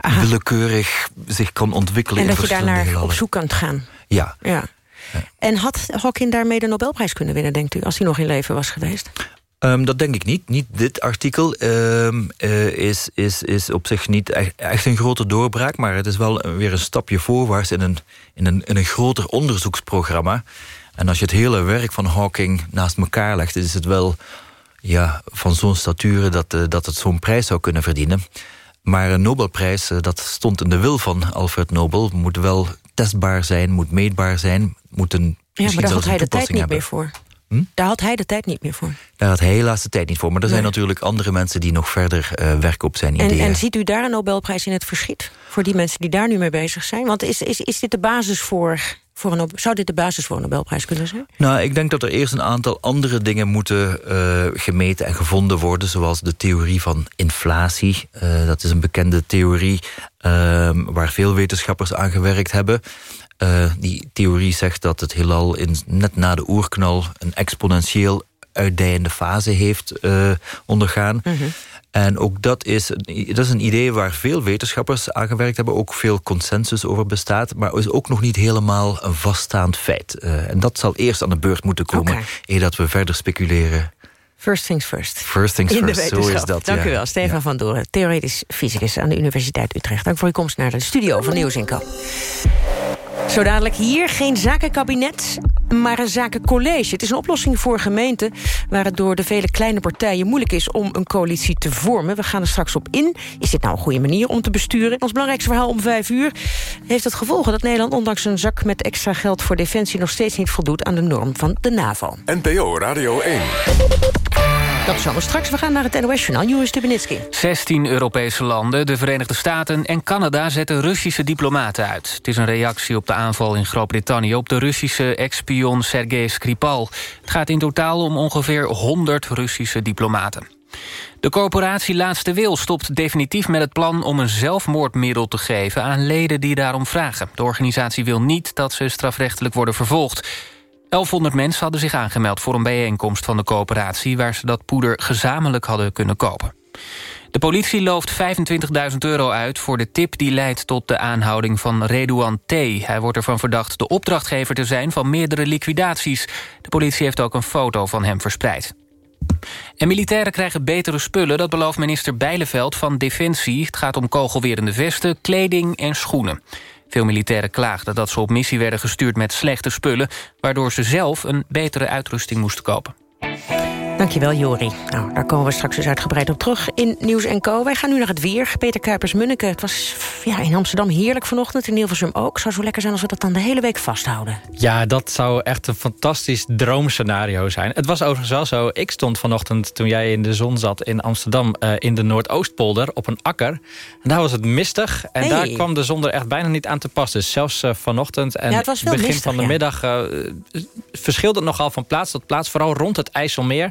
Aha. willekeurig zich kan ontwikkelen. En dat je daarnaar op zoek kan gaan. Ja. ja. En had Hawking daarmee de Nobelprijs kunnen winnen, denkt u... als hij nog in leven was geweest? Um, dat denk ik niet. Niet dit artikel um, uh, is, is, is op zich niet echt, echt, een grote doorbraak... maar het is wel weer een stapje voorwaarts in een, in een, in een groter onderzoeksprogramma. En als je het hele werk van Hawking naast elkaar legt... is het wel ja, van zo'n stature dat, uh, dat het zo'n prijs zou kunnen verdienen. Maar een Nobelprijs, uh, dat stond in de wil van Alfred Nobel... moet wel testbaar zijn, moet meetbaar zijn... moet een, ja, maar daar had hij de tijd niet hebben. meer voor. Hm? Daar had hij de tijd niet meer voor. Daar had hij helaas de tijd niet voor. Maar er zijn natuurlijk andere mensen die nog verder uh, werken op zijn en, ideeën. En ziet u daar een Nobelprijs in het verschiet? Voor die mensen die daar nu mee bezig zijn? Want is, is, is dit de basis voor voor een, zou dit de basis voor een Nobelprijs kunnen zijn? Nou, ik denk dat er eerst een aantal andere dingen moeten uh, gemeten en gevonden worden. Zoals de theorie van inflatie. Uh, dat is een bekende theorie uh, waar veel wetenschappers aan gewerkt hebben. Uh, die theorie zegt dat het heelal in, net na de oerknal... een exponentieel uitdijende fase heeft ondergaan. Mm -hmm. En ook dat is, dat is een idee waar veel wetenschappers aan gewerkt hebben... ook veel consensus over bestaat... maar is ook nog niet helemaal een vaststaand feit. Uh, en dat zal eerst aan de beurt moeten komen... Okay. eer dat we verder speculeren. First things first. First things In first, zo is dat. Dank ja. u wel, Stefan ja. van Doren, theoretisch fysicus aan de Universiteit Utrecht. Dank voor uw komst naar de studio van Nieuws Co. Zo dadelijk hier geen zakenkabinet, maar een zakencollege. Het is een oplossing voor gemeenten waar het door de vele kleine partijen moeilijk is om een coalitie te vormen. We gaan er straks op in. Is dit nou een goede manier om te besturen? Ons belangrijkste verhaal om vijf uur heeft het gevolgen dat Nederland ondanks een zak met extra geld voor defensie nog steeds niet voldoet aan de norm van de NAVO. NPO Radio 1. Dat is allemaal straks. We gaan naar het NOS-journaal. Joris Stubenitski. 16 Europese landen, de Verenigde Staten en Canada... zetten Russische diplomaten uit. Het is een reactie op de aanval in Groot-Brittannië... op de Russische ex-spion Sergei Skripal. Het gaat in totaal om ongeveer 100 Russische diplomaten. De corporatie Laatste Wil stopt definitief met het plan... om een zelfmoordmiddel te geven aan leden die daarom vragen. De organisatie wil niet dat ze strafrechtelijk worden vervolgd. 1100 mensen hadden zich aangemeld voor een bijeenkomst van de coöperatie... waar ze dat poeder gezamenlijk hadden kunnen kopen. De politie looft 25.000 euro uit voor de tip die leidt tot de aanhouding van Redouan T. Hij wordt ervan verdacht de opdrachtgever te zijn van meerdere liquidaties. De politie heeft ook een foto van hem verspreid. En militairen krijgen betere spullen, dat belooft minister Bijleveld van Defensie. Het gaat om kogelwerende vesten, kleding en schoenen. Veel militairen klaagden dat ze op missie werden gestuurd met slechte spullen... waardoor ze zelf een betere uitrusting moesten kopen. Dankjewel, Jori. Nou, daar komen we straks dus uitgebreid op terug in Nieuws Co. Wij gaan nu naar het weer. Peter Kuipers-Munneke. Het was ja, in Amsterdam heerlijk vanochtend. In Hilversum ook. Zou zo lekker zijn als we dat dan de hele week vasthouden. Ja, dat zou echt een fantastisch droomscenario zijn. Het was overigens wel zo. Ik stond vanochtend, toen jij in de zon zat in Amsterdam... Uh, in de Noordoostpolder op een akker. En daar was het mistig. En Hey. daar kwam de zon er echt bijna niet aan te pas. Dus zelfs uh, vanochtend en Ja, begin mistig, van de ja. middag... Uh, verschilde het nogal van plaats tot plaats. Vooral rond het IJsselmeer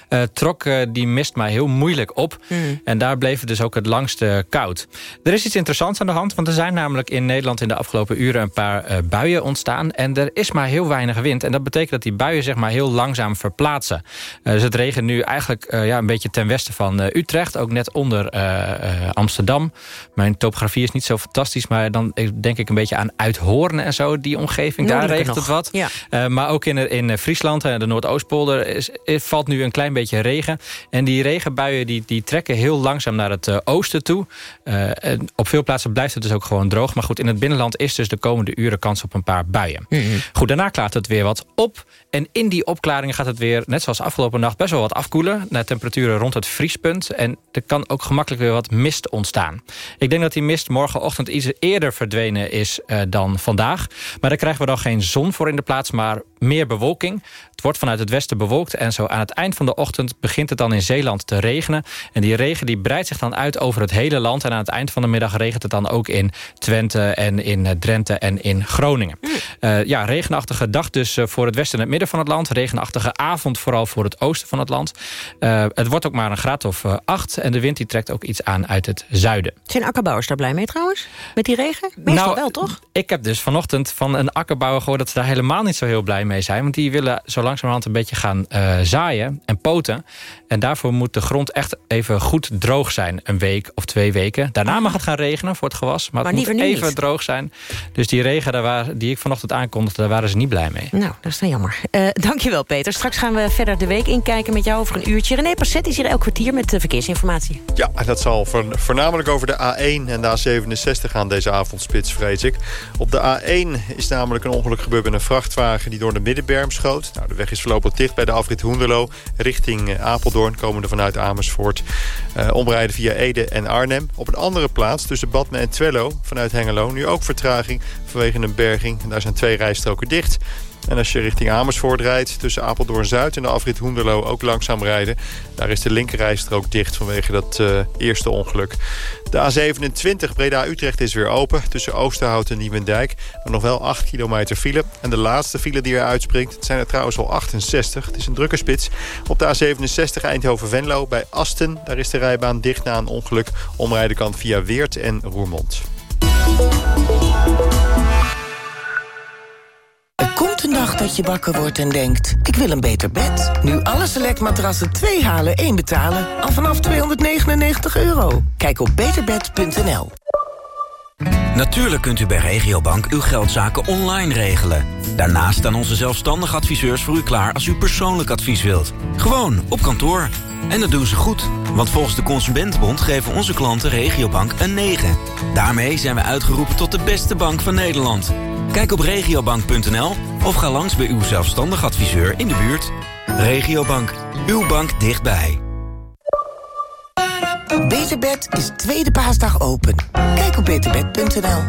uh, trok uh, die mist maar heel moeilijk op. Hmm. En daar bleef het dus ook het langste koud. Er is iets interessants aan de hand, want er zijn namelijk in Nederland... in de afgelopen uren een paar uh, buien ontstaan. En er is maar heel weinig wind. En dat betekent dat die buien zich maar heel langzaam verplaatsen. Dus het regent nu eigenlijk ja, een beetje ten westen van Utrecht. Ook net onder Amsterdam. Mijn topografie is niet zo fantastisch... maar dan denk ik een beetje aan Uithoorn en zo. Die omgeving, daar regent het wat. Ja. Maar ook in, in Friesland en de Noordoostpolder... Is, is, valt nu een klein beetje regen. En die regenbuien die, die trekken heel langzaam naar het uh, oosten toe. Uh, en op veel plaatsen blijft het dus ook gewoon droog. Maar goed, in het binnenland is dus de komende uren kans op een paar buien. Mm -hmm. Goed, daarna klaart het weer wat op. En in die opklaringen gaat het weer, net zoals afgelopen nacht... best wel wat afkoelen naar temperaturen rond het vriespunt. En er kan ook gemakkelijk weer wat mist ontstaan. Ik denk dat die mist morgenochtend iets eerder verdwenen is uh, dan vandaag. Maar daar krijgen we dan geen zon voor in de plaats... maar meer bewolking. Het wordt vanuit het westen bewolkt en zo aan het eind van de ochtend begint het dan in Zeeland te regenen. En die regen die breidt zich dan uit over het hele land. En aan het eind van de middag regent het dan ook in Twente en in eh, Drenthe en in Groningen. Uh, ja, regenachtige dag dus eh, voor het westen en het midden van het land. Regenachtige avond vooral voor het oosten van het land. Uh, het wordt ook maar een graad of acht. En de wind die trekt ook iets aan uit het zuiden. Zijn akkerbouwers daar blij mee trouwens? Met die regen? Meestal nou, wel, toch? Ik heb dus vanochtend van een akkerbouwer gehoord... dat ze daar helemaal niet zo heel blij mee zijn. Want die willen zo langzamerhand een beetje gaan uh, zaaien en poten. En daarvoor moet de grond echt even goed droog zijn. Een week of twee weken. Daarna mag het gaan regenen voor het gewas. Maar, maar het moet even niet. droog zijn. Dus die regen daar waar, die ik vanochtend aankondigde... daar waren ze niet blij mee. Nou, dat is dan jammer. Uh, dankjewel Peter. Straks gaan we verder de week inkijken met jou over een uurtje. René Passet is hier elk kwartier met verkeersinformatie. Ja, en dat zal voornamelijk over de A1 en de A67 gaan deze avondspits, vrees ik. Op de A1 is namelijk een ongeluk gebeurd met een vrachtwagen... die door de middenberm schoot. Nou, de weg is voorlopig dicht bij de afrit Hoenderlo. Richting Apeldoorn komende vanuit Amersfoort. Uh, omrijden via Ede en Arnhem. Op een andere plaats tussen Badme en Twello vanuit Hengelo... nu ook vertraging vanwege een berging. Daar zijn twee rijstroken dicht... En als je richting Amersfoort rijdt, tussen Apeldoorn-Zuid en de afrit Hoenderlo ook langzaam rijden. Daar is de linkerrijstrook dicht vanwege dat uh, eerste ongeluk. De A27 Breda-Utrecht is weer open tussen Oosterhout en Nieuwendijk. Maar nog wel 8 kilometer file. En de laatste file die er uitspringt, het zijn er trouwens al 68. Het is een drukke spits. Op de A67 Eindhoven-Venlo bij Asten. Daar is de rijbaan dicht na een ongeluk. Omrijden kan via Weert en Roermond. Er komt een dag dat je wakker wordt en denkt... ik wil een beter bed. Nu alle selectmatrassen 2 halen, 1 betalen. Al vanaf 299 euro. Kijk op beterbed.nl. Natuurlijk kunt u bij Regiobank uw geldzaken online regelen. Daarnaast staan onze zelfstandige adviseurs voor u klaar... als u persoonlijk advies wilt. Gewoon, op kantoor. En dat doen ze goed. Want volgens de Consumentenbond geven onze klanten Regiobank een 9. Daarmee zijn we uitgeroepen tot de beste bank van Nederland. Kijk op regiobank.nl of ga langs bij uw zelfstandig adviseur in de buurt. Regiobank, uw bank dichtbij. Beterbed is tweede paasdag open. Kijk op beterbed.nl.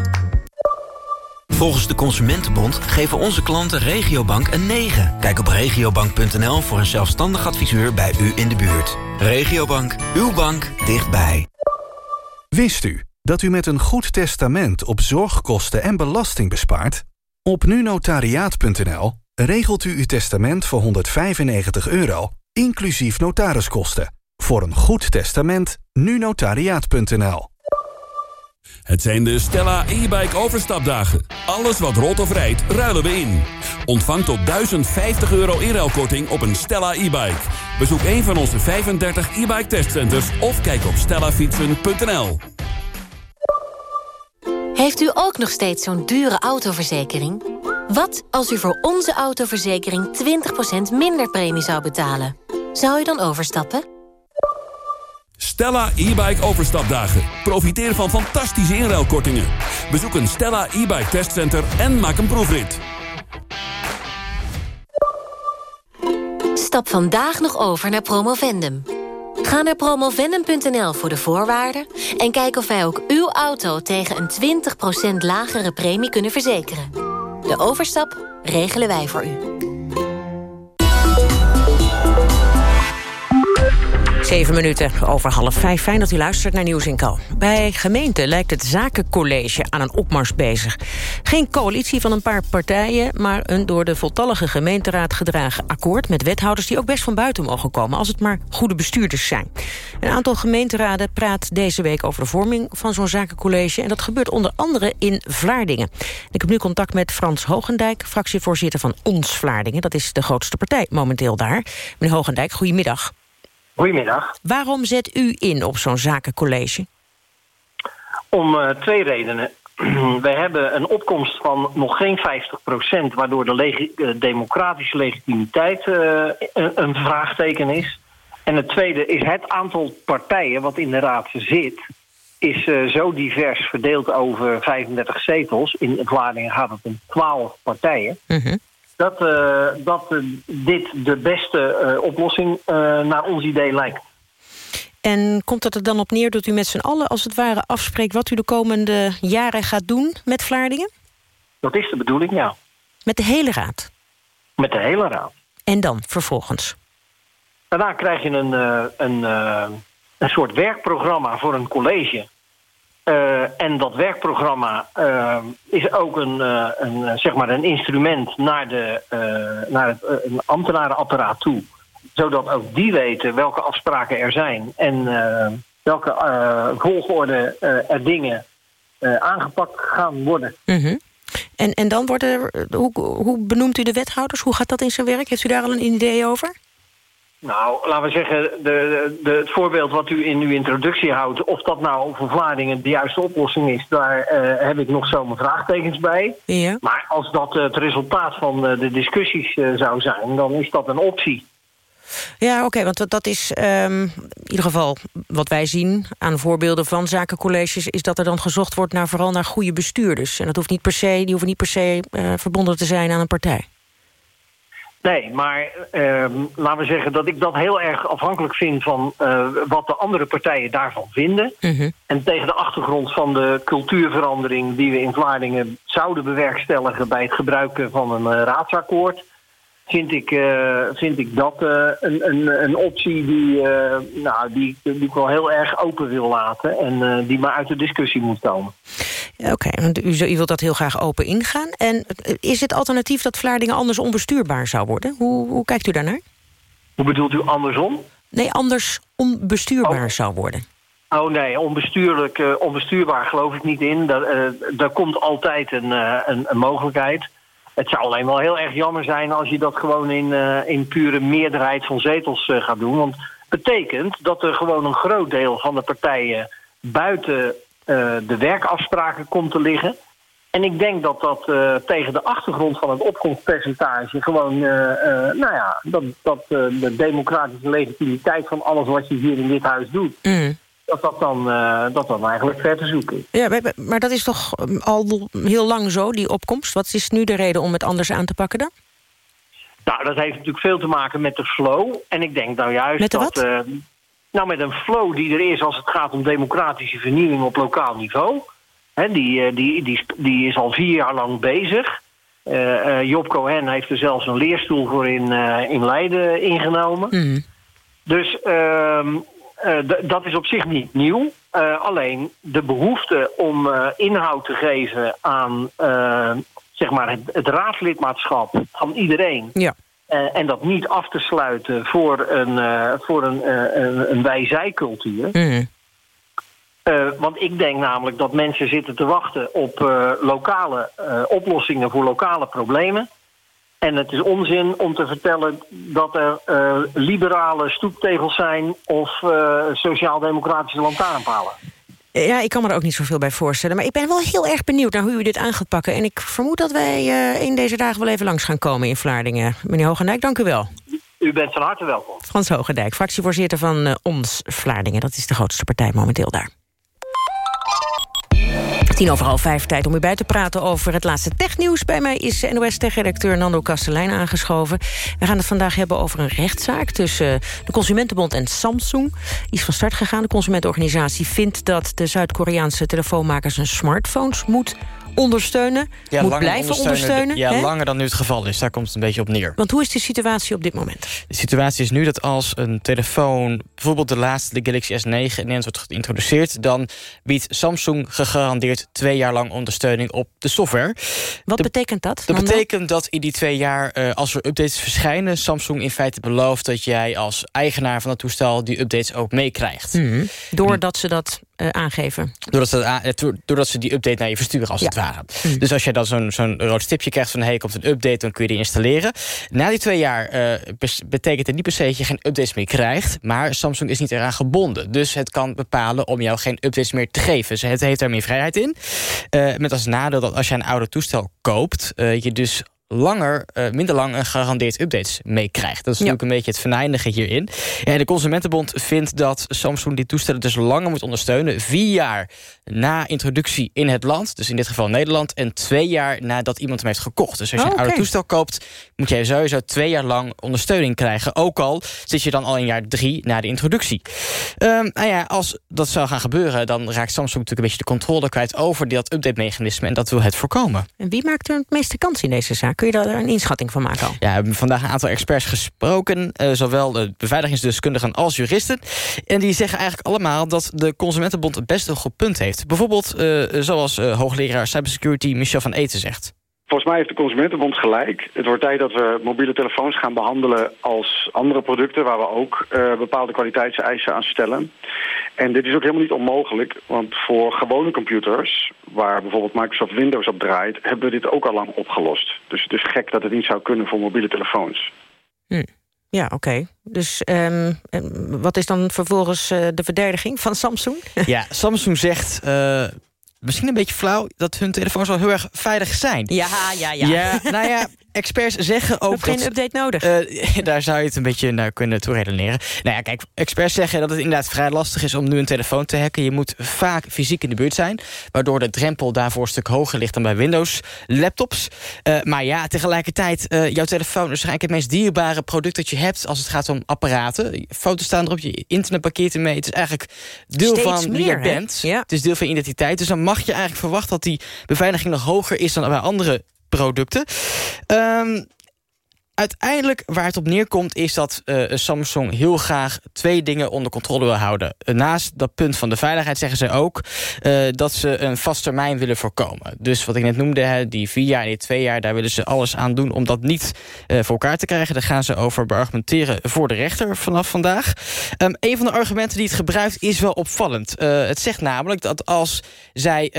Volgens de Consumentenbond geven onze klanten Regiobank een 9. Kijk op regiobank.nl voor een zelfstandig adviseur bij u in de buurt. Regiobank, uw bank dichtbij. Wist u dat u met een goed testament op zorgkosten en belasting bespaart? Op nunotariaat.nl regelt u uw testament voor 195 euro, inclusief notariskosten. Voor een goed testament, nunotariaat.nl. Het zijn de Stella e-bike overstapdagen. Alles wat rolt of rijdt, ruilen we in. Ontvang tot 1050 euro inruilkorting op een Stella e-bike. Bezoek een van onze 35 e-bike testcenters of kijk op stellafietsen.nl. Heeft u ook nog steeds zo'n dure autoverzekering? Wat als u voor onze autoverzekering 20% minder premie zou betalen? Zou u dan overstappen? Stella e-bike overstapdagen. Profiteer van fantastische inruilkortingen. Bezoek een Stella e-bike testcenter en maak een proefrit. Stap vandaag nog over naar Promovendum. Ga naar promovendum.nl voor de voorwaarden... en kijk of wij ook uw auto tegen een 20% lagere premie kunnen verzekeren. De overstap regelen wij voor u. Zeven minuten over half vijf. Fijn dat u luistert naar Nieuws in. Bij gemeenten lijkt het zakencollege aan een opmars bezig. Geen coalitie van een paar partijen... maar een door de voltallige gemeenteraad gedragen akkoord... met wethouders die ook best van buiten mogen komen... als het maar goede bestuurders zijn. Een aantal gemeenteraden praat deze week over de vorming van zo'n zakencollege... en dat gebeurt onder andere in Vlaardingen. Ik heb nu contact met Frans Hogendijk, fractievoorzitter van Ons Vlaardingen. Dat is de grootste partij momenteel daar. Meneer Hogendijk, goedemiddag. Goedemiddag. Waarom zet u in op zo'n zakencollege? Om uh, twee redenen. Wij hebben een opkomst van nog geen 50% waardoor de uh, democratische legitimiteit uh, een, vraagteken is. En het tweede is het aantal partijen wat in de raad zit... is zo divers verdeeld over 35 zetels. In Vlaardingen gaat het om 12 partijen. -huh dat, uh, dat uh, dit de beste uh, oplossing naar ons idee lijkt. En komt het er dan op neer dat u met z'n allen als het ware afspreekt... wat u de komende jaren gaat doen met Vlaardingen? Dat is de bedoeling, ja. Met de hele raad? Met de hele raad. En dan, vervolgens? Daarna krijg je een, een, een soort werkprogramma voor een college. Uh, en dat werkprogramma is ook een, een, zeg maar een instrument naar, de, naar het ambtenarenapparaat toe. Zodat ook die weten welke afspraken er zijn en welke volgorde er dingen aangepakt gaan worden. -hmm. En, en dan worden hoe, hoe benoemt u de wethouders? Hoe gaat dat in zijn werk? Heeft u daar al een idee over? Nou, laten we zeggen, de, de, het voorbeeld wat u in uw introductie houdt... of dat nou voor Vlaardingen de juiste oplossing is... daar uh, heb ik nog zo mijn vraagtekens bij. Ja. Maar als dat het resultaat van de discussies uh, zou zijn... dan is dat een optie. Ja, oké, okay, want dat is um, in ieder geval wat wij zien... aan voorbeelden van zakencolleges... is dat er dan gezocht wordt naar vooral naar goede bestuurders. En dat hoeft niet per se, die hoeven niet per se verbonden te zijn aan een partij. Nee, maar uh, laten we zeggen dat ik dat heel erg afhankelijk vind van uh, wat de andere partijen daarvan vinden. -hmm. En tegen de achtergrond van de cultuurverandering die we in Vlaardingen zouden bewerkstelligen bij het gebruiken van een uh, raadsakkoord, vind ik, uh, vind ik dat een, een, een optie die, nou, die, die ik wel heel erg open wil laten en die maar uit de discussie moet komen. Oké, okay, want u, u wilt dat heel graag open ingaan. En is het alternatief dat Vlaardingen anders onbestuurbaar zou worden? Hoe, hoe kijkt u daarnaar? Hoe bedoelt u andersom? Nee, anders onbestuurbaar oh. zou worden. Oh nee, onbestuurlijk, uh, onbestuurbaar geloof ik niet in. Daar, uh, daar komt altijd een, uh, een, een, mogelijkheid. Het zou alleen wel heel erg jammer zijn als je dat gewoon in, in pure meerderheid van zetels gaat doen. Want betekent dat er gewoon een groot deel van de partijen buiten de werkafspraken komt te liggen. En ik denk dat dat uh, tegen de achtergrond van het opkomstpercentage gewoon, uh, nou ja, dat, dat de democratische legitimiteit van alles wat je hier in dit huis doet, mm. dat dat dan, dat dan eigenlijk ver te zoeken is. Ja, maar, maar dat is toch al heel lang zo, die opkomst? Wat is nu de reden om het anders aan te pakken dan? Nou, dat heeft natuurlijk veel te maken met de flow. En ik denk nou juist met de dat. Wat? Nou, met een flow die er is als het gaat om democratische vernieuwing op lokaal niveau. He, die, die, die, die is al vier jaar lang bezig. Uh, uh, Job Cohen heeft er zelfs een leerstoel voor in, uh, in Leiden ingenomen. Mm. Dus uh, dat is op zich niet nieuw. alleen de behoefte om inhoud te geven aan zeg maar het, het raadslidmaatschap van iedereen. Ja. Uh, en dat niet af te sluiten voor een, uh, voor een, uh, een, een wij-zij-cultuur. Mm. want ik denk namelijk dat mensen zitten te wachten op lokale oplossingen voor lokale problemen. En het is onzin om te vertellen dat er liberale stoeptegels zijn of sociaal-democratische lantaarnpalen. Ja, ik kan me er ook niet zoveel bij voorstellen. Maar ik ben wel heel erg benieuwd naar hoe u dit aan gaat pakken. En ik vermoed dat wij uh, in deze dagen wel even langs gaan komen in Vlaardingen. Meneer Hogendijk, dank u wel. U bent van harte welkom. Frans Hogendijk, fractievoorzitter van uh, Ons Vlaardingen. Dat is de grootste partij momenteel daar. Tien over half vijf, tijd om u bij te praten over het laatste technieuws. Bij mij is NOS-tech-redacteur Nando Kastelein aangeschoven. We gaan het vandaag hebben over een rechtszaak tussen de Consumentenbond en Samsung. Is van start gegaan. De consumentenorganisatie vindt dat de Zuid-Koreaanse telefoonmakers hun smartphones moet ondersteunen, ja, moet blijven ondersteunen. Ja, hè? langer dan nu het geval is. Daar komt het een beetje op neer. Want hoe is de situatie op dit moment? De situatie is nu dat als een telefoon... bijvoorbeeld de laatste, de Galaxy S9, in Nederland wordt geïntroduceerd... dan biedt Samsung gegarandeerd twee jaar lang ondersteuning op de software. Wat de, betekent dat? Dat betekent dat in die twee jaar, uh, als er updates verschijnen... Samsung in feite belooft dat jij als eigenaar van het toestel... die updates ook meekrijgt. Mm -hmm. Doordat ze dat uh, aangeven? Doordat ze, doordat ze die update naar je versturen, als ja. het ware. Mm. Dus als je dan zo'n zo'n rood stipje krijgt van... hey, komt een update, dan kun je die installeren. Na die twee jaar uh, betekent het niet per se dat je geen updates meer krijgt... maar Samsung is niet eraan gebonden. Dus het kan bepalen om jou geen updates meer te geven. Dus het heeft daar meer vrijheid in. Uh, met als nadeel dat als je een ouder toestel koopt... je dus langer, uh, minder lang een gegarandeerd updates meekrijgt. Dat is ja. natuurlijk een beetje het venijnige hierin. De Consumentenbond vindt dat Samsung die toestellen dus langer moet ondersteunen. Vier jaar na introductie in het land, dus in dit geval Nederland... en twee jaar nadat iemand hem heeft gekocht. Dus als je oh, een okay. ouder toestel koopt... moet jij sowieso twee jaar lang ondersteuning krijgen. Ook al zit je dan al in jaar drie na de introductie. Um, nou ja, als dat zou gaan gebeuren... dan raakt Samsung natuurlijk een beetje de controle kwijt... over dat update-mechanisme en dat wil het voorkomen. En wie maakt er het meeste kans in deze zaak? Kun je daar een inschatting van maken? Ja, we hebben vandaag een aantal experts gesproken. Uh, zowel de beveiligingsdeskundigen als juristen. En die zeggen eigenlijk allemaal dat de Consumentenbond best een goed punt heeft. Bijvoorbeeld uh, zoals uh, hoogleraar cybersecurity Michel van Eten zegt. Volgens mij heeft de Consumentenbond gelijk. Het wordt tijd dat we mobiele telefoons gaan behandelen als andere producten... waar we ook uh, bepaalde kwaliteitseisen aan stellen. En dit is ook helemaal niet onmogelijk, want voor gewone computers... waar bijvoorbeeld Microsoft Windows op draait... hebben we dit ook al lang opgelost. Dus het is gek dat het niet zou kunnen voor mobiele telefoons. Hm. Ja, oké. Dus um, wat is dan vervolgens uh, de verdediging van Samsung? ja, Samsung zegt... Uh, misschien een beetje flauw dat hun telefoons wel heel erg veilig zijn. Ja, ja, ja. Ja, nou ja, experts zeggen ook... Heb geen update nodig. Uh, daar zou je het een beetje naar kunnen toe redeneren. Nou ja, kijk, experts zeggen dat het inderdaad vrij lastig is... om nu een telefoon te hacken. Je moet vaak fysiek in de buurt zijn... waardoor de drempel daarvoor een stuk hoger ligt dan bij Windows-laptops. Uh, maar ja, tegelijkertijd, uh, jouw telefoon is waarschijnlijk het meest dierbare product dat je hebt... als het gaat om apparaten. Foto's staan erop, je internet parkeert ermee. Het is eigenlijk deel Steeds van wie je bent. Ja. Het is deel van je identiteit. Dus dan mag je eigenlijk verwachten dat die beveiliging nog hoger is... dan bij andere producten. Um, uiteindelijk waar het op neerkomt is dat uh, Samsung heel graag twee dingen onder controle wil houden. Naast dat punt van de veiligheid zeggen ze ook uh, dat ze een vast termijn willen voorkomen. Dus wat ik net noemde, hè, die vier jaar en die twee jaar, daar willen ze alles aan doen om dat niet uh, voor elkaar te krijgen. Daar gaan ze over beargumenteren voor de rechter vanaf vandaag. Um, een van de argumenten die het gebruikt is wel opvallend. het zegt namelijk dat als zij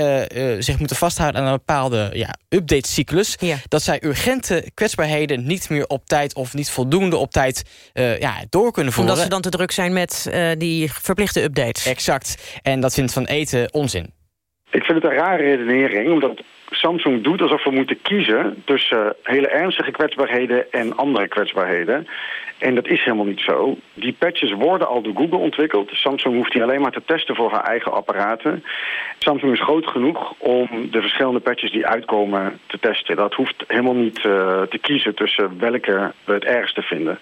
zich moeten vasthouden aan een bepaalde ja, updatecyclus, ja. dat zij urgente kwetsbaarheden niet meer op tijd of niet voldoende op tijd uh, ja, door kunnen voeren. Omdat ze dan te druk zijn met uh, die verplichte updates. Exact. En dat vindt Van Eten onzin. Ik vind het een rare redenering, omdat Samsung doet alsof we moeten kiezen... tussen hele ernstige kwetsbaarheden en andere kwetsbaarheden. En dat is helemaal niet zo. Die patches worden al door Google ontwikkeld. Samsung hoeft die alleen maar te testen voor haar eigen apparaten. Samsung is groot genoeg om de verschillende patches die uitkomen te testen. Dat hoeft helemaal niet uh, te kiezen tussen welke we het ergste vinden.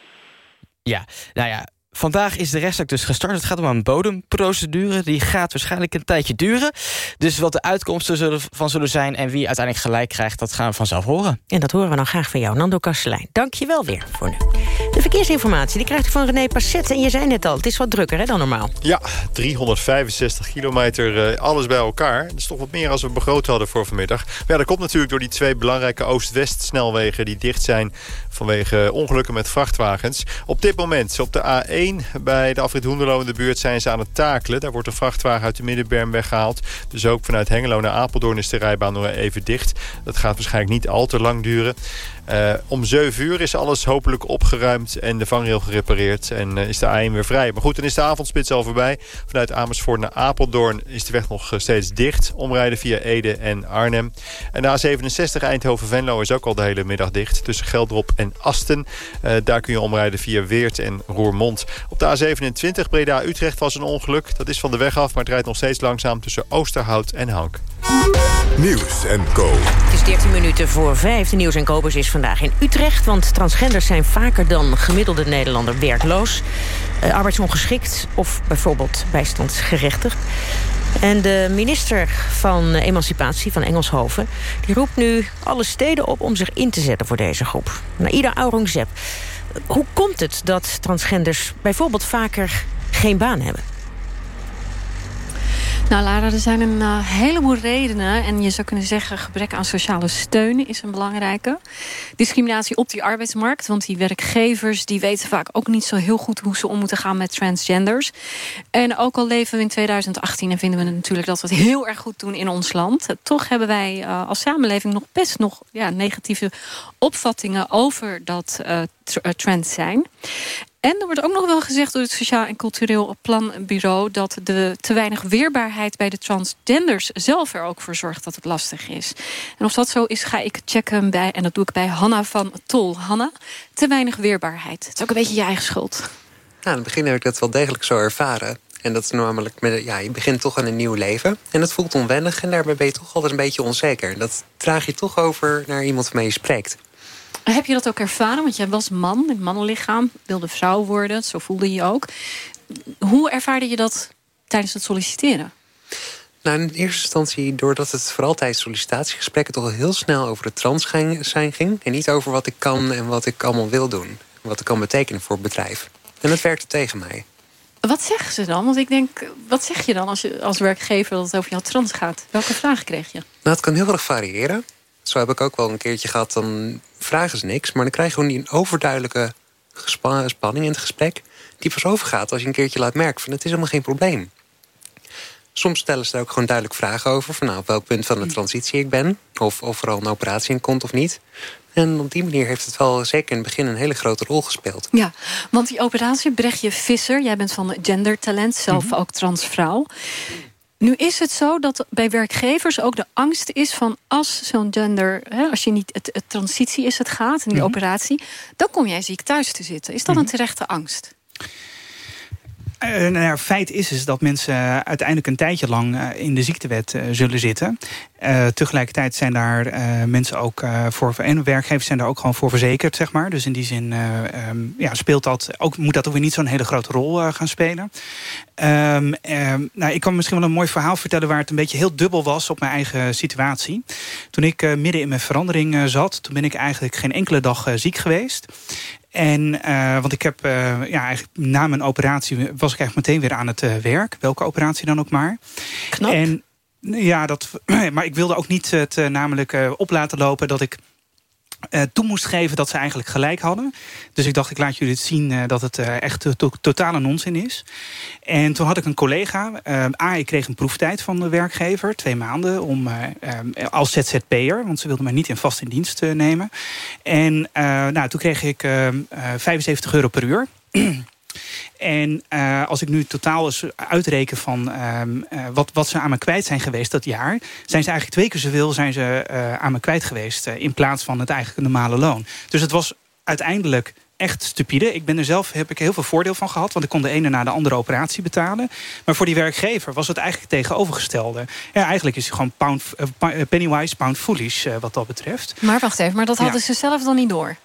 Ja, nou ja, Vandaag is de rechtszaak dus gestart. Het gaat om een bodemprocedure. Die gaat waarschijnlijk een tijdje duren. Dus wat de uitkomsten zullen, van zullen zijn... en wie uiteindelijk gelijk krijgt, dat gaan we vanzelf horen. En dat horen we dan graag van jou, Nando Kastelein. Dank je wel weer voor nu. De verkeersinformatie die krijgt u van René Passet. En je zei net al, het is wat drukker hè, dan normaal. Ja, 365 kilometer, uh, alles bij elkaar. Dat is toch wat meer als we begroot hadden voor vanmiddag. Maar ja, dat komt natuurlijk door die twee belangrijke oost-west snelwegen... die dicht zijn vanwege ongelukken met vrachtwagens. Op dit moment op de A1 bij de afrit Hoenderloo in de buurt zijn ze aan het takelen. Daar wordt een vrachtwagen uit de Middenberm weggehaald. Dus ook vanuit Hengelo naar Apeldoorn is de rijbaan nog even dicht. Dat gaat waarschijnlijk niet al te lang duren. Uh, om 7 uur is alles hopelijk opgeruimd en de vangrail gerepareerd. En uh, is de A1 weer vrij. Maar goed, dan is de avondspits al voorbij. Vanuit Amersfoort naar Apeldoorn is de weg nog steeds dicht. Omrijden via Ede en Arnhem. En de A67 Eindhoven-Venlo is ook al de hele middag dicht. Tussen Geldrop en Asten. Daar kun je omrijden via Weert en Roermond. Op de A27 Breda-Utrecht was een ongeluk. Dat is van de weg af, maar het rijdt nog steeds langzaam tussen Oosterhout en Hank. Nieuws en Co. Het is 13 minuten voor 5. De Nieuws en Kobus is vandaag in Utrecht. Want transgenders zijn vaker dan gemiddelde Nederlander werkloos. Uh, arbeidsongeschikt of bijvoorbeeld bijstandsgerechtigd. En de minister van Emancipatie van Engelshoven... die roept nu alle steden op om zich in te zetten voor deze groep. Naida Aurangzeb, hoe komt het dat transgenders bijvoorbeeld vaker geen baan hebben? Nou Lara, er zijn een uh, heleboel redenen. En je zou kunnen zeggen, gebrek aan sociale steun is een belangrijke. Discriminatie op die arbeidsmarkt. Want die werkgevers die weten vaak ook niet zo heel goed... hoe ze om moeten gaan met transgenders. En ook al leven we in 2018 en vinden we natuurlijk dat we het heel erg goed doen in ons land. Toch hebben wij uh, als samenleving nog best nog ja, negatieve opvattingen over dat uh, trends zijn. En er wordt ook nog wel gezegd door het Sociaal en Cultureel Planbureau... dat de te weinig weerbaarheid bij de transgenders zelf er ook voor zorgt dat het lastig is. En of dat zo is, ga ik checken bij, en dat doe ik bij Hanna van Tol. Hanna, te weinig weerbaarheid. Het is ook een beetje je eigen schuld. Nou, in het begin heb ik dat wel degelijk zo ervaren. En dat is namelijk, met, ja, je begint toch aan een nieuw leven. En dat voelt onwennig en daarbij ben je toch altijd een beetje onzeker. Dat draag je toch over naar iemand waarmee je spreekt. Heb je dat ook ervaren? Want jij was man, een mannenlichaam, wilde vrouw worden. Zo voelde je je ook. Hoe ervaarde je dat tijdens het solliciteren? Nou, in eerste instantie doordat het vooral tijdens sollicitatiegesprekken... toch al heel snel over het trans zijn ging. En niet over wat ik kan en wat ik allemaal wil doen. Wat ik kan betekenen voor het bedrijf. En dat werkte tegen mij. Wat zeggen ze dan? Want ik denk, wat zeg je dan als, je, als werkgever dat het over jouw trans gaat? Welke vragen kreeg je? Nou, het kan heel erg variëren. Zo heb ik ook wel een keertje gehad, dan vragen ze niks... maar dan krijg je gewoon die overduidelijke spanning in het gesprek... die pas overgaat als je een keertje laat merken van het is helemaal geen probleem. Soms stellen ze er ook gewoon duidelijk vragen over... van nou, op welk punt van de transitie ik ben... of, of er al een operatie in komt of niet. En op die manier heeft het wel zeker in het begin een hele grote rol gespeeld. Ja, want die operatie, Brechtje Visser... jij bent van Gender Talent, zelf mm ook transvrouw... Nu is het zo dat bij werkgevers ook de angst is van als zo'n gender, hè, als je niet het, transitie is het gaat, en die mhm. operatie, dan kom jij ziek thuis te zitten. Is dat een mhm. terechte angst? Uh, nou feit is, is dat mensen uiteindelijk een tijdje lang uh, in de ziektewet uh, zullen zitten. tegelijkertijd zijn daar mensen ook voor. En werkgevers zijn daar ook gewoon voor verzekerd, zeg maar. Dus in die zin um, ja, speelt dat ook, moet dat ook weer niet zo'n hele grote rol gaan spelen. Um, nou, ik kan misschien wel een mooi verhaal vertellen waar het een beetje heel dubbel was op mijn eigen situatie. Toen ik midden in mijn verandering zat, toen ben ik eigenlijk geen enkele dag ziek geweest. En, uh, want ik heb, uh, ja, eigenlijk na mijn operatie was ik eigenlijk meteen weer aan het uh, werk. Welke operatie dan ook maar. Knap. En ja, dat, maar ik wilde ook niet het namelijk op laten lopen dat ik uh, toe moest geven dat ze eigenlijk gelijk hadden. Dus ik dacht, ik laat jullie het zien uh, dat het uh, echt to totale nonsens is. En toen had ik een collega. A, ik kreeg een proeftijd van de werkgever. Twee maanden om, als ZZP'er. Want ze wilden mij niet in vast in dienst nemen. En nou, toen kreeg ik 75 euro per uur. En uh, als ik nu totaal eens uitreken van uh, wat, wat ze aan me kwijt zijn geweest dat jaar... zijn ze eigenlijk twee keer zoveel zijn ze, uh, aan me kwijt geweest... in plaats van het eigenlijk normale loon. Dus het was uiteindelijk echt stupide. Ik ben er zelf heb ik heel veel voordeel van gehad... want ik kon de ene na de andere operatie betalen. Maar voor die werkgever was het eigenlijk het tegenovergestelde. Ja, eigenlijk is het gewoon pound, pennywise, pound foolish wat dat betreft. Maar wacht even, maar dat hadden ze zelf dan niet door?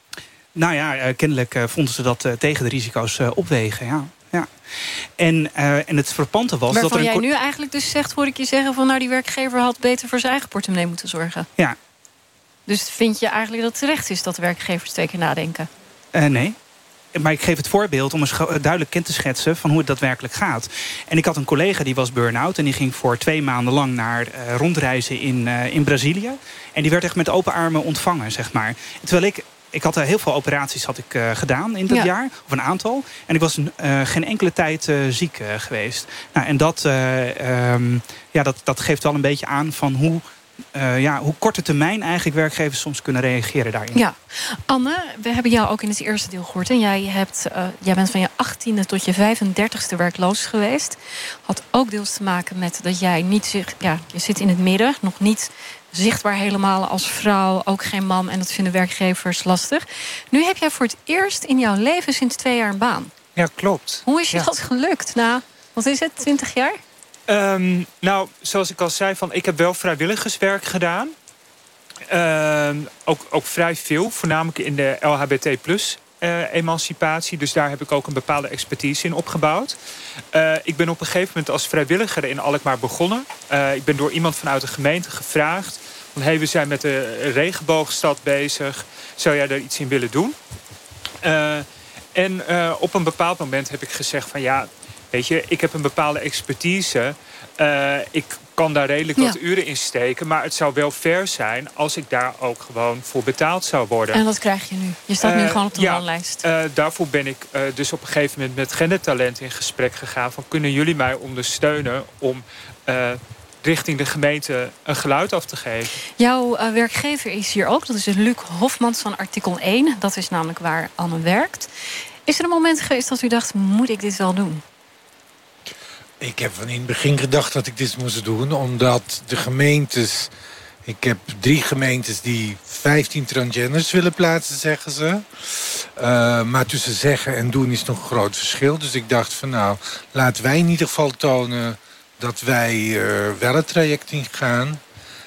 Nou ja, eh, kennelijk eh, vonden ze dat eh, tegen de risico's opwegen. Ja. Ja. En, en het verpante was Waarvan dat er. jij nu eigenlijk dus zegt, hoor ik je zeggen van nou die werkgever had beter voor zijn eigen portemonnee moeten zorgen. Ja. Dus vind je eigenlijk dat het terecht is dat werkgevers twee keer nadenken? nee. Maar ik geef het voorbeeld om eens duidelijk kind te schetsen van hoe het daadwerkelijk gaat. En ik had een collega die was burn-out en die ging voor twee maanden lang naar rondreizen in, in Brazilië. En die werd echt met open armen ontvangen, zeg maar. Terwijl ik ik had heel veel operaties had ik, uh, gedaan in dat jaar. Of een aantal. En ik was uh, geen enkele tijd uh, ziek geweest. Nou, en dat, um, ja, dat, dat geeft wel een beetje aan van hoe... ja, hoe korte termijn eigenlijk werkgevers soms kunnen reageren daarin. Ja. Anne, we hebben jou ook in het eerste deel gehoord. En jij, hebt, jij bent van je 18e tot je 35e werkloos geweest. Had ook deels te maken met dat jij niet zich... Ja, je zit in het midden, nog niet zichtbaar helemaal als vrouw, ook geen man. En dat vinden werkgevers lastig. Nu heb jij voor het eerst in jouw leven sinds twee jaar een baan. Ja, klopt. Hoe is je dat gelukt? Na, wat is het, 20 jaar? Um, nou, zoals ik al zei, van, ik heb wel vrijwilligerswerk gedaan. Uh, ook, ook vrij veel, voornamelijk in de LHBT plus uh, emancipatie. Dus daar heb ik ook een bepaalde expertise in opgebouwd. Uh, ik ben op een gegeven moment als vrijwilliger in Alkmaar begonnen. Uh, ik ben door iemand vanuit de gemeente gevraagd... van hey, we zijn met de regenboogstad bezig. Zou jij daar iets in willen doen? en op een bepaald moment heb ik gezegd van... ja, weet je, ik heb een bepaalde expertise... ik kan daar redelijk wat uren in steken. Maar het zou wel fair zijn als ik daar ook gewoon voor betaald zou worden. En wat krijg je nu? Je staat nu eh, gewoon op de ja, Uh, daarvoor ben ik uh, dus op een gegeven moment met Gendertalent in gesprek gegaan. Van kunnen jullie mij ondersteunen om richting de gemeente een geluid af te geven. Jouw werkgever is hier ook. Dat is Luc Hofmans van artikel 1. Dat is namelijk waar Anne werkt. Is er een moment geweest dat u dacht, moet ik dit wel doen? Ik heb van in het begin gedacht dat ik dit moest doen. Omdat de gemeentes... Ik heb drie gemeentes die 15 transgenders willen plaatsen, zeggen ze. Uh, maar tussen zeggen en doen is nog een groot verschil. Dus ik dacht van nou, laten wij in ieder geval tonen... dat wij uh, wel het traject ingaan.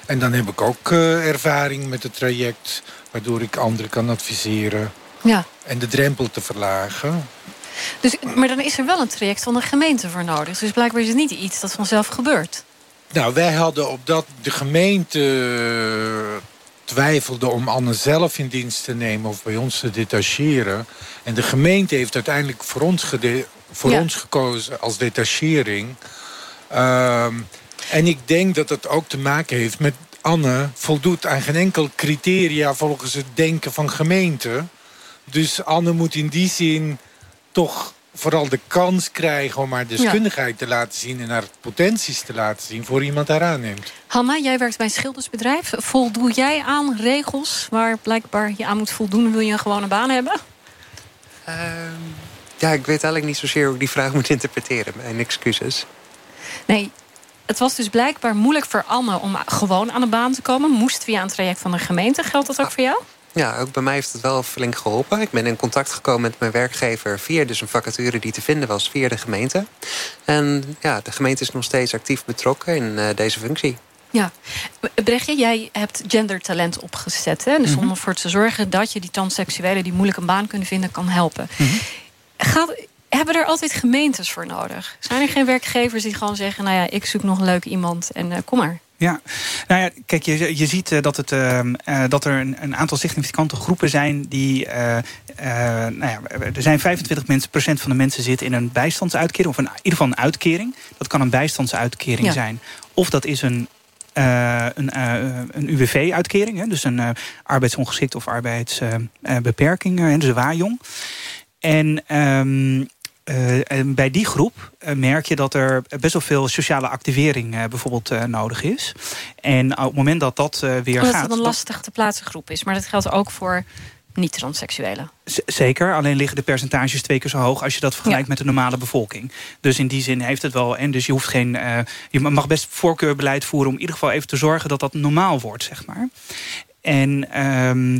En dan heb ik ook uh, ervaring met het traject... waardoor ik anderen kan adviseren. Ja. En de drempel te verlagen. Dus, maar dan is er wel een traject van de gemeente voor nodig. Dus blijkbaar is het niet iets dat vanzelf gebeurt. Nou, wij hadden op dat de gemeente twijfelde om Anne zelf in dienst te nemen of bij ons te detacheren. En de gemeente heeft uiteindelijk voor ons, voor Ja. ons gekozen als detachering. Ehm, en ik denk dat dat ook te maken heeft met Anne voldoet aan geen enkel criteria volgens het denken van gemeente. Dus Anne moet in die zin toch vooral de kans krijgen om haar deskundigheid te laten zien en haar potenties te laten zien voor iemand haar aanneemt. Hanna, jij werkt bij een schildersbedrijf. Voldoe jij aan regels waar blijkbaar je aan moet voldoen? Wil je een gewone baan hebben? Ehm, ja, ik weet eigenlijk niet zozeer hoe ik die vraag moet interpreteren. Mijn excuses. Nee, het was dus blijkbaar moeilijk voor Anne om gewoon aan een baan te komen. Moest via een traject van de gemeente. Geldt dat ook voor jou? Ja, ook bij mij heeft het wel flink geholpen. Ik ben in contact gekomen met mijn werkgever via dus een vacature die te vinden was via de gemeente. En ja, de gemeente is nog steeds actief betrokken in eh, deze functie. Ja. Brechtje, jij hebt gendertalent opgezet. Hè? Dus Mhm. om ervoor te zorgen dat je die transseksuelen... die moeilijk een baan kunnen vinden, kan helpen. Mhm. Gaat, hebben er altijd gemeentes voor nodig? Zijn er geen werkgevers die gewoon zeggen... nou ja, ik zoek nog een leuk iemand en eh, kom maar. Ja, nou ja, kijk, je, je ziet eh, dat, het, ehm, eh, dat er een, een aantal significante groepen zijn die. nou ja, er zijn 25 mensen, procent van de mensen zitten in een bijstandsuitkering, of een, in ieder geval een uitkering. Dat kan een bijstandsuitkering Ja. zijn. Of dat is een. eh, een, eh, een UWV-uitkering, dus een eh, arbeidsongeschikt of arbeidsbeperking, uh, dus een waaijong. En ehm, eh, en bij die groep eh, merk je dat er best wel veel sociale activering eh, bijvoorbeeld nodig is. En op het moment dat dat weer Omdat gaat. het een lastig te plaatsen groep is. Maar dat geldt ook voor niet-transseksuelen. Zeker, alleen liggen de percentages twee keer zo hoog als je dat vergelijkt met de normale bevolking. Dus in die zin heeft het wel. En dus je hoeft geen. je mag best voorkeurbeleid voeren om in ieder geval even te zorgen dat dat normaal wordt, zeg maar. En ehm,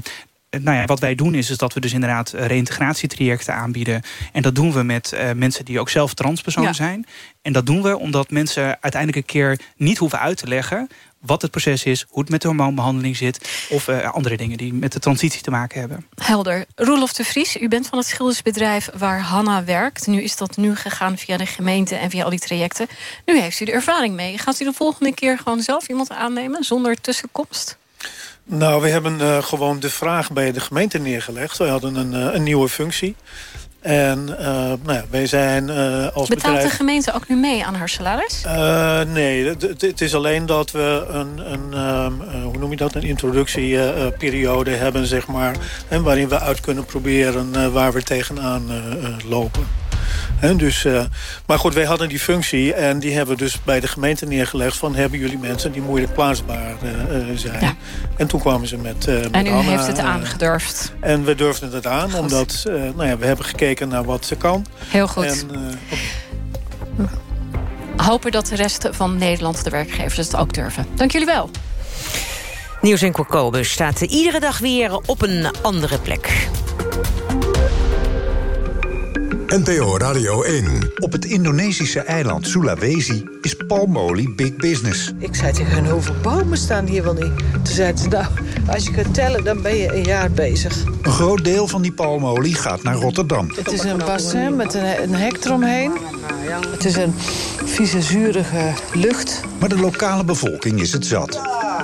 nou ja, wat wij doen is, is dat we dus inderdaad eh, reïntegratietrajecten aanbieden. En dat doen we met eh, mensen die ook zelf transpersoon Ja. zijn. En dat doen we omdat mensen uiteindelijk een keer niet hoeven uit te leggen wat het proces is, hoe het met de hormoonbehandeling zit, of eh, andere dingen die met de transitie te maken hebben. Helder. Roelof de Vries, u bent van het schildersbedrijf waar Hanna werkt. Nu is dat nu gegaan via de gemeente en via al die trajecten. Nu heeft u de ervaring mee. Gaat u de volgende keer gewoon zelf iemand aannemen zonder tussenkomst? Nou, we hebben eh, gewoon de vraag bij de gemeente neergelegd. We hadden een, eh, een nieuwe functie. En eh, nou ja, wij zijn als Betaalt bedrijf... de gemeente ook nu mee aan haar salaris? Nee, het- is alleen dat we een, een ehm, eh, hoe noem je dat, een introductieperiode hebben, zeg maar. En waarin we uit kunnen proberen waar we tegenaan lopen. Dus, eh, maar goed, wij hadden die functie en die hebben we dus bij de gemeente neergelegd... van hebben jullie mensen die moeilijk plaatsbaar eh, eh, zijn. En toen kwamen ze met, eh met En u Anna, heeft het aangedurfd. en we durfden het aan, omdat eh, nou ja, we hebben gekeken naar wat ze kan. Heel goed. En, eh, Hopen dat de rest van Nederland, de werkgevers, het ook durven. Dank jullie wel. Nieuws in Kokobe staat iedere dag weer op een andere plek. NPO Radio 1. Op het Indonesische eiland Sulawesi is palmolie big business. Ik zei tegen hen, hoeveel bomen staan hier wel niet? Toen zeiden ze, nou, als je kunt tellen, dan ben je een jaar bezig. Een groot deel van die palmolie gaat naar Rotterdam. Het is een bassin met een, een hek eromheen. Het is een vieze, zurige lucht. Maar de lokale bevolking is het zat.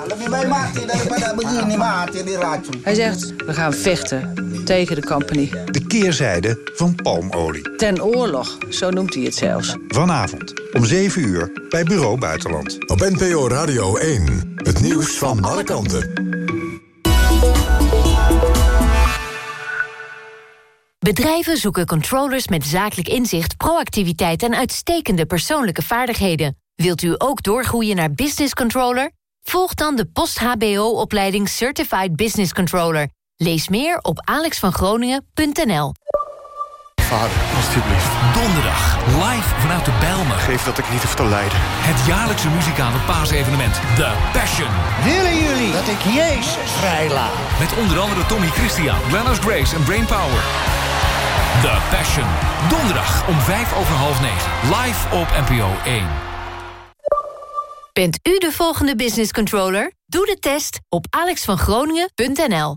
Lebih baik mati daripada begini mati diracun. Hij zegt, we gaan vechten tegen de company. De keerzijde van palmolie. Ten oorlog, zo noemt hij het zelfs. Vanavond om 7 uur bij Bureau Buitenland. Op NPO Radio 1. Het nieuws van alle kanten. Bedrijven zoeken controllers met zakelijk inzicht, proactiviteit en uitstekende persoonlijke vaardigheden. Wilt u ook doorgroeien naar business controller? Volg dan de post-HBO-opleiding Certified Business Controller. Lees meer op alexvangroningen.nl. Vader, alstublieft. Donderdag, live vanuit de Bijlmer. Geef dat ik niet hoef te lijden. Het jaarlijkse muzikale paasevenement, The Passion. Willen jullie dat ik Jezus vrijlaat? Met onder andere Tommy Christian, Glennis Grace en Brainpower. The Passion. Donderdag om vijf over half negen. Live op NPO 1. Bent u de volgende business controller? Doe de test op alexvangroningen.nl.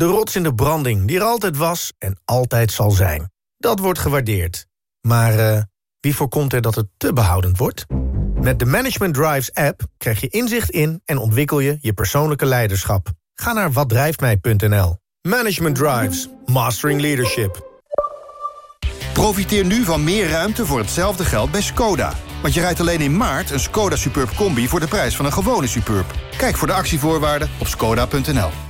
De rots in de branding die er altijd was en altijd zal zijn. Dat wordt gewaardeerd. Maar uh, wie voorkomt er dat het te behoudend wordt? Met de Management Drives app krijg je inzicht in en ontwikkel je je persoonlijke leiderschap. Ga naar watdrijftmij.nl. Management Drives. Mastering Leadership. Profiteer nu van meer ruimte voor hetzelfde geld bij Skoda. Want je rijdt alleen in maart een Skoda Superb Combi voor de prijs van een gewone Superb. Kijk voor de actievoorwaarden op skoda.nl.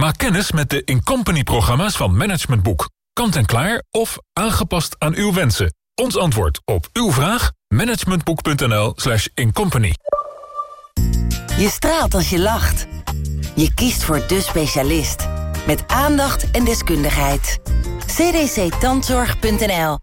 Maak kennis met de Incompany-programma's van Management Boek. Kant en klaar of aangepast aan uw wensen. Ons antwoord op uw vraag? managementboek.nl slash incompany. Je straalt als je lacht. Je kiest voor de specialist. Met aandacht en deskundigheid. cdctandzorg.nl